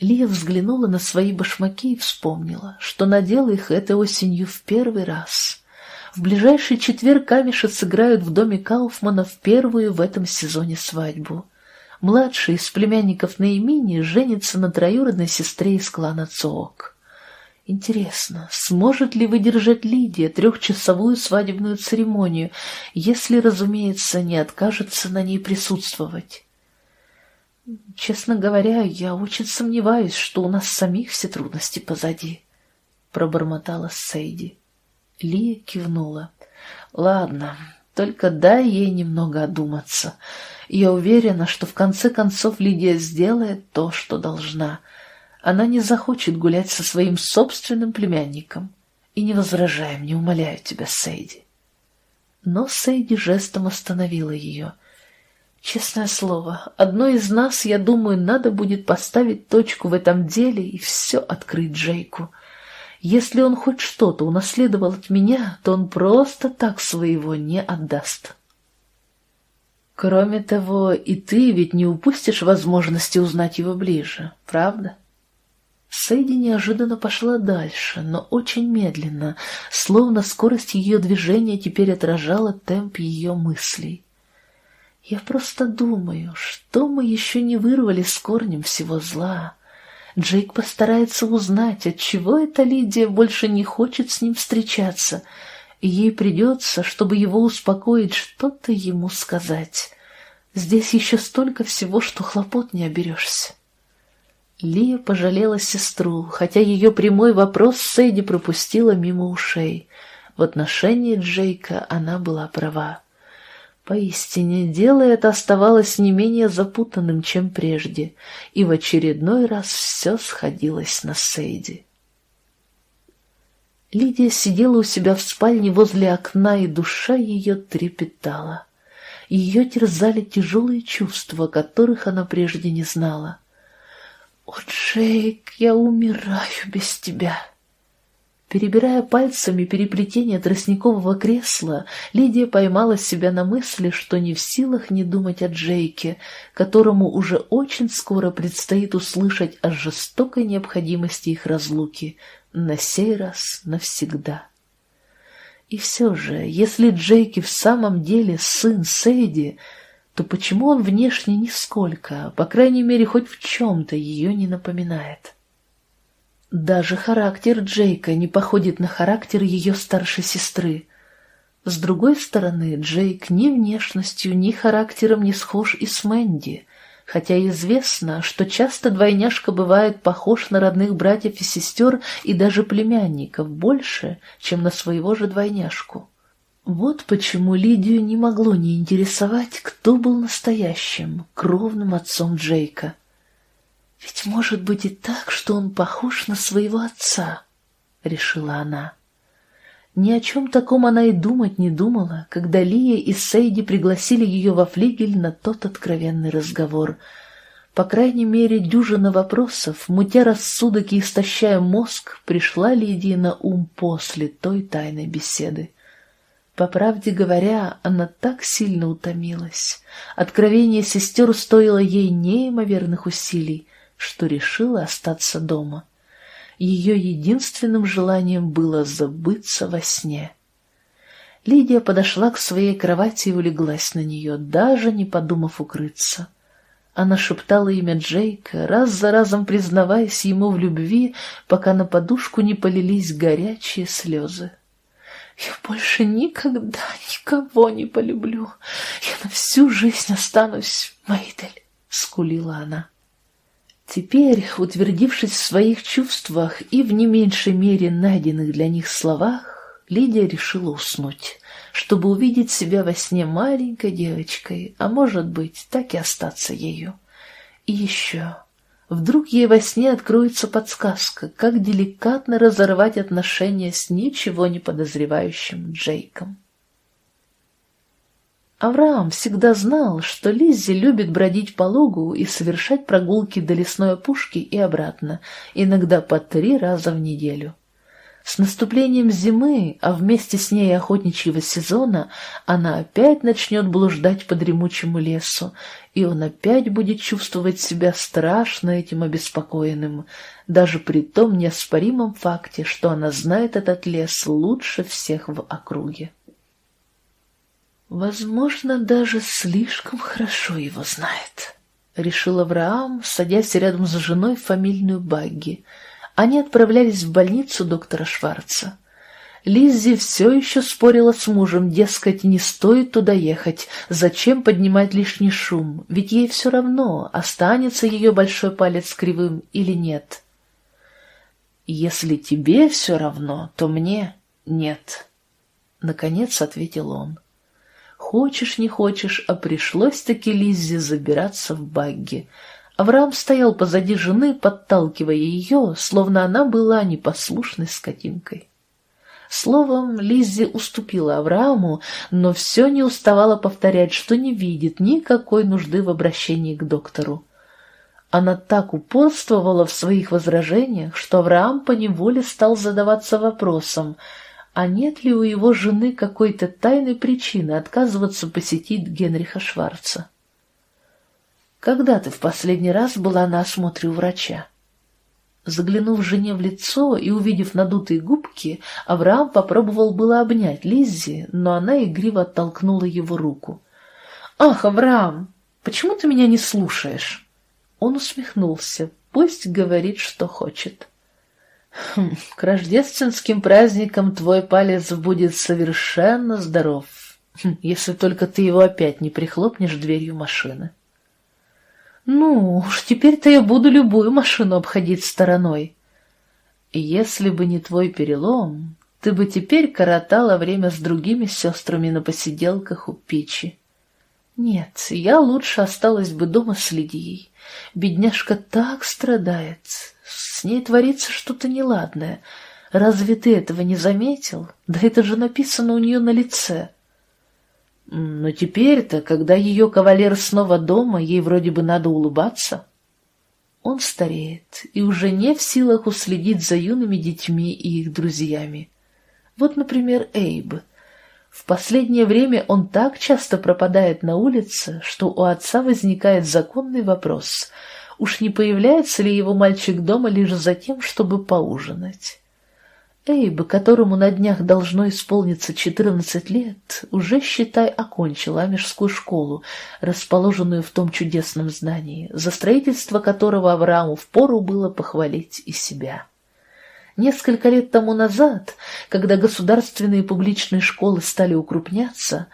Speaker 1: Лия взглянула на свои башмаки и вспомнила, что надела их этой осенью в первый раз. В ближайший четверг камеши сыграют в доме Кауфмана в первую в этом сезоне свадьбу. Младший из племянников Наимини женится на троюродной сестре из клана Цоок. Интересно, сможет ли выдержать Лидия трехчасовую свадебную церемонию, если, разумеется, не откажется на ней присутствовать? Честно говоря, я очень сомневаюсь, что у нас самих все трудности позади, — пробормотала Сейди. Лия кивнула. Ладно, только дай ей немного одуматься. Я уверена, что в конце концов Лидия сделает то, что должна. Она не захочет гулять со своим собственным племянником. И не возражай не умоляю тебя, Сейди. Но Сейди жестом остановила ее — Честное слово, одной из нас, я думаю, надо будет поставить точку в этом деле и все открыть Джейку. Если он хоть что-то унаследовал от меня, то он просто так своего не отдаст. Кроме того, и ты ведь не упустишь возможности узнать его ближе, правда? Сэйди неожиданно пошла дальше, но очень медленно, словно скорость ее движения теперь отражала темп ее мыслей. Я просто думаю, что мы еще не вырвали с корнем всего зла. Джейк постарается узнать, отчего эта Лидия больше не хочет с ним встречаться, и ей придется, чтобы его успокоить, что-то ему сказать. Здесь еще столько всего, что хлопот не оберешься. Лия пожалела сестру, хотя ее прямой вопрос Сэйди пропустила мимо ушей. В отношении Джейка она была права. Поистине, дело это оставалось не менее запутанным, чем прежде, и в очередной раз все сходилось на Сейди. Лидия сидела у себя в спальне возле окна, и душа ее трепетала. Ее терзали тяжелые чувства, которых она прежде не знала. «О, Джейк, я умираю без тебя!» Перебирая пальцами переплетение тростникового кресла, Лидия поймала себя на мысли, что не в силах не думать о Джейке, которому уже очень скоро предстоит услышать о жестокой необходимости их разлуки, на сей раз навсегда. И все же, если Джейки в самом деле сын Сэйди, то почему он внешне нисколько, по крайней мере, хоть в чем-то ее не напоминает? — даже характер Джейка не походит на характер ее старшей сестры. С другой стороны, Джейк ни внешностью, ни характером не схож и с Мэнди, хотя известно, что часто двойняшка бывает похож на родных братьев и сестер и даже племянников больше, чем на своего же двойняшку. Вот почему Лидию не могло не интересовать, кто был настоящим, кровным отцом Джейка. «Ведь может быть и так, что он похож на своего отца», — решила она. Ни о чем таком она и думать не думала, когда Лия и Сейди пригласили ее во флигель на тот откровенный разговор. По крайней мере, дюжина вопросов, мутя рассудок и истощая мозг, пришла Лидии на ум после той тайной беседы. По правде говоря, она так сильно утомилась. Откровение сестер стоило ей неимоверных усилий что решила остаться дома. Ее единственным желанием было забыться во сне. Лидия подошла к своей кровати и улеглась на нее, даже не подумав укрыться. Она шептала имя Джейка, раз за разом признаваясь ему в любви, пока на подушку не полились горячие слезы. «Я больше никогда никого не полюблю. Я на всю жизнь останусь, Мейдель», — скулила она. Теперь, утвердившись в своих чувствах и в не меньшей мере найденных для них словах, Лидия решила уснуть, чтобы увидеть себя во сне маленькой девочкой, а может быть, так и остаться ею. И еще, вдруг ей во сне откроется подсказка, как деликатно разорвать отношения с ничего не подозревающим Джейком. Авраам всегда знал, что Лиззи любит бродить по лугу и совершать прогулки до лесной опушки и обратно, иногда по три раза в неделю. С наступлением зимы, а вместе с ней охотничьего сезона, она опять начнет блуждать по дремучему лесу, и он опять будет чувствовать себя страшно этим обеспокоенным, даже при том неоспоримом факте, что она знает этот лес лучше всех в округе. Возможно, даже слишком хорошо его знает, — решил Авраам, садясь рядом с женой в фамильную багги. Они отправлялись в больницу доктора Шварца. Лиззи все еще спорила с мужем, дескать, не стоит туда ехать, зачем поднимать лишний шум, ведь ей все равно, останется ее большой палец кривым или нет. «Если тебе все равно, то мне нет», — наконец ответил он. Хочешь, не хочешь, а пришлось-таки Лиззе забираться в багги. Авраам стоял позади жены, подталкивая ее, словно она была непослушной скотинкой. Словом, Лиззи уступила Аврааму, но все не уставала повторять, что не видит никакой нужды в обращении к доктору. Она так упорствовала в своих возражениях, что Авраам поневоле стал задаваться вопросом — а нет ли у его жены какой-то тайной причины отказываться посетить Генриха Шварца. «Когда ты в последний раз была на осмотре у врача?» Заглянув жене в лицо и увидев надутые губки, Авраам попробовал было обнять Лиззи, но она игриво оттолкнула его руку. «Ах, Авраам, почему ты меня не слушаешь?» Он усмехнулся. «Пусть говорит, что хочет». Хм, к рождественским праздникам твой палец будет совершенно здоров, если только ты его опять не прихлопнешь дверью машины. Ну, уж теперь-то я буду любую машину обходить стороной. Если бы не твой перелом, ты бы теперь коротала время с другими сестрами на посиделках у печи. Нет, я лучше осталась бы дома с Лидией. Бедняжка так страдает. С ней творится что-то неладное. Разве ты этого не заметил? Да это же написано у нее на лице. Но теперь-то, когда ее кавалер снова дома, ей вроде бы надо улыбаться. Он стареет и уже не в силах уследить за юными детьми и их друзьями. Вот, например, Эйб. В последнее время он так часто пропадает на улице, что у отца возникает законный вопрос, уж не появляется ли его мальчик дома лишь за тем, чтобы поужинать. Эйб, которому на днях должно исполниться четырнадцать лет, уже, считай, окончил амежскую школу, расположенную в том чудесном здании, за строительство которого Аврааму впору было похвалить и себя. Несколько лет тому назад, когда государственные публичные школы стали укрупняться,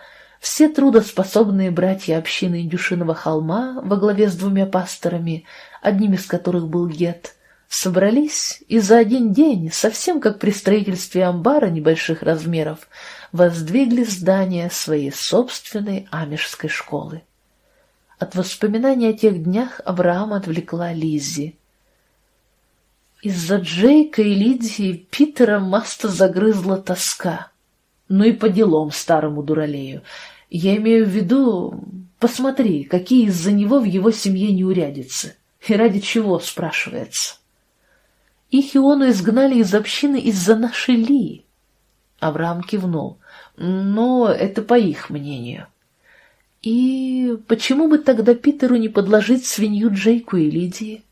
Speaker 1: все трудоспособные братья общины Индюшиного холма во главе с двумя пасторами, одним из которых был Гет, собрались и за один день, совсем как при строительстве амбара небольших размеров, воздвигли здание своей собственной амежской школы. От воспоминаний о тех днях Авраам отвлекла Лиззи. Из-за Джейка и Лидии Питера Маста загрызла тоска. Ну и по делам старому дуралею. Я имею в виду, посмотри, какие из-за него в его семье неурядицы. И ради чего, спрашивается. Их Иону изгнали из общины из-за нашей Ли. Авраам кивнул. Но это по их мнению. И почему бы тогда Питеру не подложить свинью Джейку и Лидии?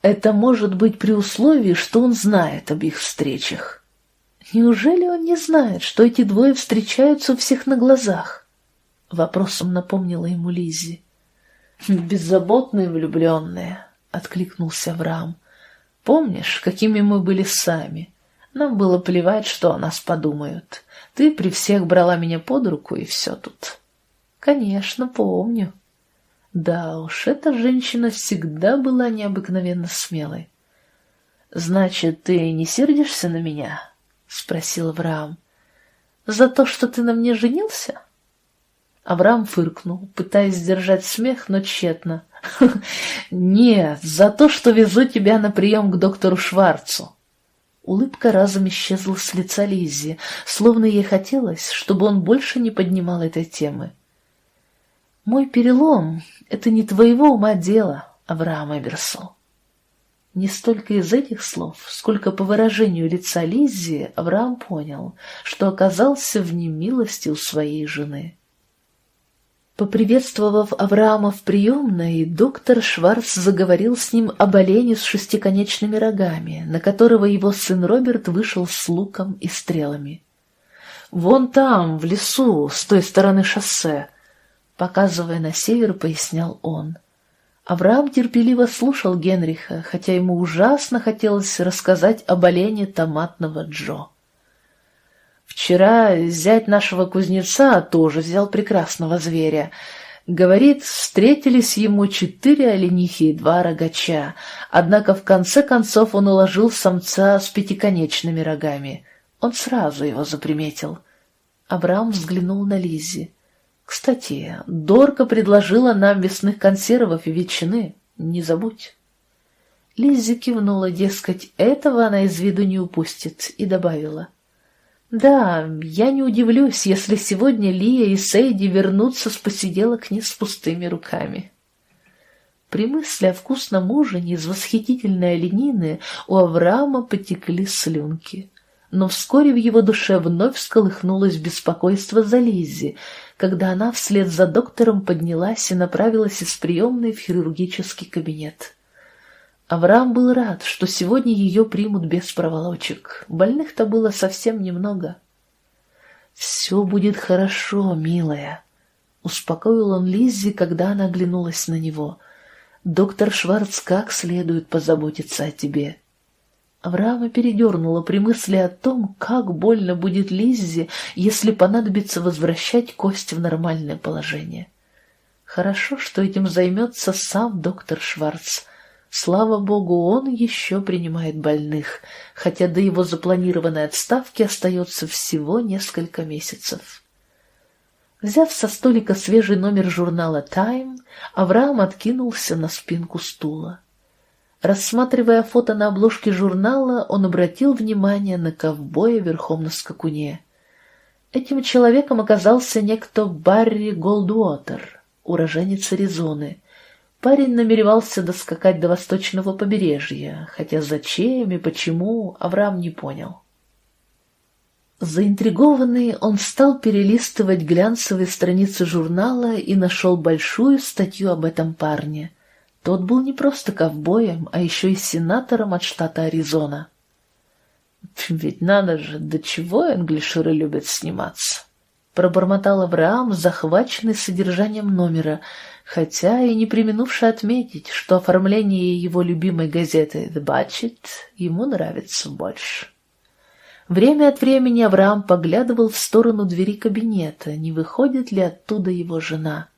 Speaker 1: Это может быть при условии, что он знает об их встречах. Неужели он не знает, что эти двое встречаются у всех на глазах? Вопросом напомнила ему Лизи. Беззаботные влюбленные, откликнулся Авраам. Помнишь, какими мы были сами? Нам было плевать, что о нас подумают. Ты при всех брала меня под руку, и все тут. Конечно, помню. Да уж, эта женщина всегда была необыкновенно смелой. «Значит, ты не сердишься на меня?» — спросил Авраам. «За то, что ты на мне женился?» Авраам фыркнул, пытаясь сдержать смех, но тщетно. «Нет, за то, что везу тебя на прием к доктору Шварцу». Улыбка разом исчезла с лица Лиззи, словно ей хотелось, чтобы он больше не поднимал этой темы. «Мой перелом — это не твоего ума дело, Авраам Эберсол». Не столько из этих слов, сколько по выражению лица Лиззи Авраам понял, что оказался в немилости у своей жены. Поприветствовав Авраама в приемной, доктор Шварц заговорил с ним об олене с шестиконечными рогами, на которого его сын Роберт вышел с луком и стрелами. «Вон там, в лесу, с той стороны шоссе», Показывая на север, пояснял он. Авраам терпеливо слушал Генриха, хотя ему ужасно хотелось рассказать об олене томатного Джо. Вчера зять нашего кузнеца тоже взял прекрасного зверя. Говорит, встретились ему четыре оленихи и два рогача, однако в конце концов он уложил самца с пятиконечными рогами. Он сразу его заприметил. Авраам взглянул на Лизи. Кстати, Дорка предложила нам весных консервов и ветчины. Не забудь. Лиззи кивнула, дескать, этого она из виду не упустит, и добавила. «Да, я не удивлюсь, если сегодня Лия и Сейди вернутся с посиделок не с пустыми руками». При мысли о вкусном ужине из восхитительной оленины у Авраама потекли слюнки но вскоре в его душе вновь всколыхнулось беспокойство за Лиззи, когда она вслед за доктором поднялась и направилась из приемной в хирургический кабинет. Авраам был рад, что сегодня ее примут без проволочек. Больных-то было совсем немного. «Все будет хорошо, милая», — успокоил он Лиззи, когда она оглянулась на него. «Доктор Шварц как следует позаботиться о тебе». Авраама передернуло при мысли о том, как больно будет Лиззе, если понадобится возвращать кость в нормальное положение. Хорошо, что этим займется сам доктор Шварц. Слава богу, он еще принимает больных, хотя до его запланированной отставки остается всего несколько месяцев. Взяв со столика свежий номер журнала «Тайм», Авраам откинулся на спинку стула. Рассматривая фото на обложке журнала, он обратил внимание на ковбоя верхом на скакуне. Этим человеком оказался некто Барри Голдуотер, уроженец Аризоны. Парень намеревался доскакать до восточного побережья, хотя зачем и почему Авраам не понял. Заинтригованный, он стал перелистывать глянцевые страницы журнала и нашел большую статью об этом парне. Тот был не просто ковбоем, а еще и сенатором от штата Аризона. «Ведь надо же, до чего англишеры любят сниматься!» Пробормотал Авраам, захваченный содержанием номера, хотя и не применувший отметить, что оформление его любимой газеты «The Budget» ему нравится больше. Время от времени Авраам поглядывал в сторону двери кабинета, не выходит ли оттуда его жена.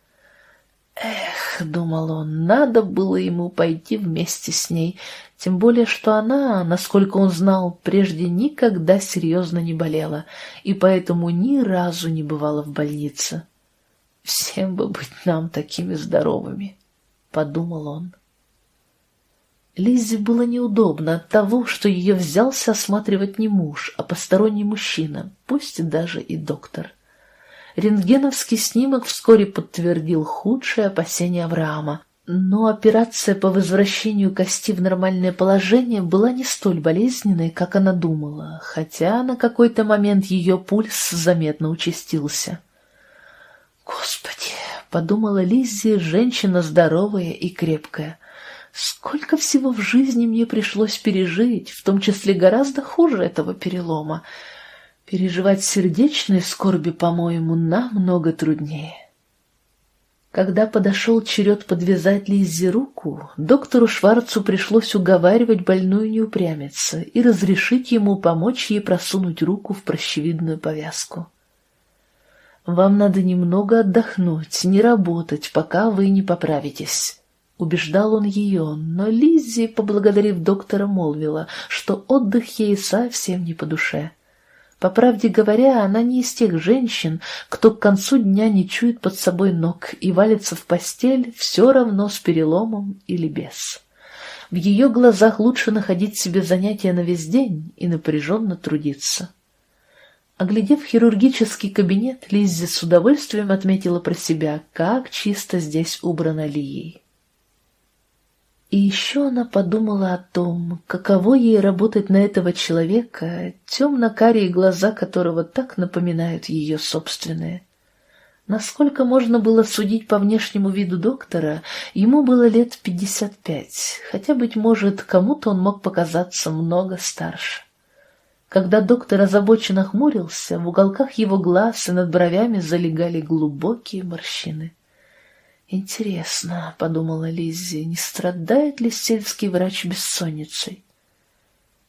Speaker 1: «Эх», — думал он, — «надо было ему пойти вместе с ней, тем более что она, насколько он знал, прежде никогда серьезно не болела и поэтому ни разу не бывала в больнице. Всем бы быть нам такими здоровыми», — подумал он. Лиззе было неудобно от того, что ее взялся осматривать не муж, а посторонний мужчина, пусть даже и доктор. Рентгеновский снимок вскоре подтвердил худшее опасение Авраама, но операция по возвращению кости в нормальное положение была не столь болезненной, как она думала, хотя на какой-то момент ее пульс заметно участился. «Господи!» — подумала Лиззи, женщина здоровая и крепкая. Сколько всего в жизни мне пришлось пережить, в том числе гораздо хуже этого перелома. Переживать сердечные скорби, по-моему, намного труднее. Когда подошел черед подвязать Лиззе руку, доктору Шварцу пришлось уговаривать больную не упрямиться и разрешить ему помочь ей просунуть руку в прощевидную повязку. «Вам надо немного отдохнуть, не работать, пока вы не поправитесь». Убеждал он ее, но Лиззи, поблагодарив доктора, молвила, что отдых ей совсем не по душе. По правде говоря, она не из тех женщин, кто к концу дня не чует под собой ног и валится в постель все равно с переломом или без. В ее глазах лучше находить себе занятия на весь день и напряженно трудиться. Оглядев хирургический кабинет, Лиззи с удовольствием отметила про себя, как чисто здесь убрано Лией. И еще она подумала о том, каково ей работать на этого человека, темно-карие глаза которого так напоминают ее собственные. Насколько можно было судить по внешнему виду доктора, ему было лет пятьдесят пять, хотя, быть может, кому-то он мог показаться много старше. Когда доктор озабоченно хмурился, в уголках его глаз и над бровями залегали глубокие морщины. «Интересно», — подумала Лиззи, — «не страдает ли сельский врач бессонницей?»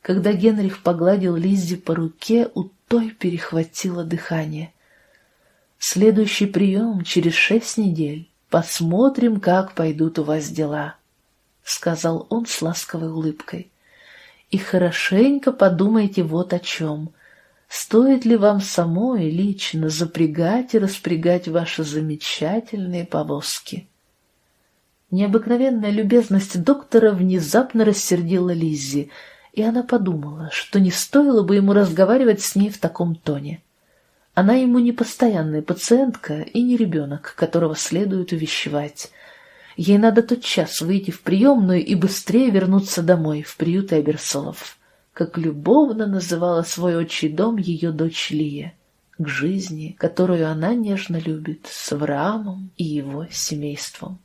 Speaker 1: Когда Генрих погладил Лиззи по руке, у той перехватило дыхание. «Следующий прием через шесть недель. Посмотрим, как пойдут у вас дела», — сказал он с ласковой улыбкой. «И хорошенько подумайте вот о чем. Стоит ли вам самой лично запрягать и распрягать ваши замечательные повозки? Необыкновенная любезность доктора внезапно рассердила Лиззи, и она подумала, что не стоило бы ему разговаривать с ней в таком тоне. Она ему не постоянная пациентка и не ребенок, которого следует увещевать. Ей надо тот час выйти в приемную и быстрее вернуться домой, в приют Эберсолов как любовно называла свой отчий дом ее дочь Лия, к жизни, которую она нежно любит, с Авраамом и его семейством.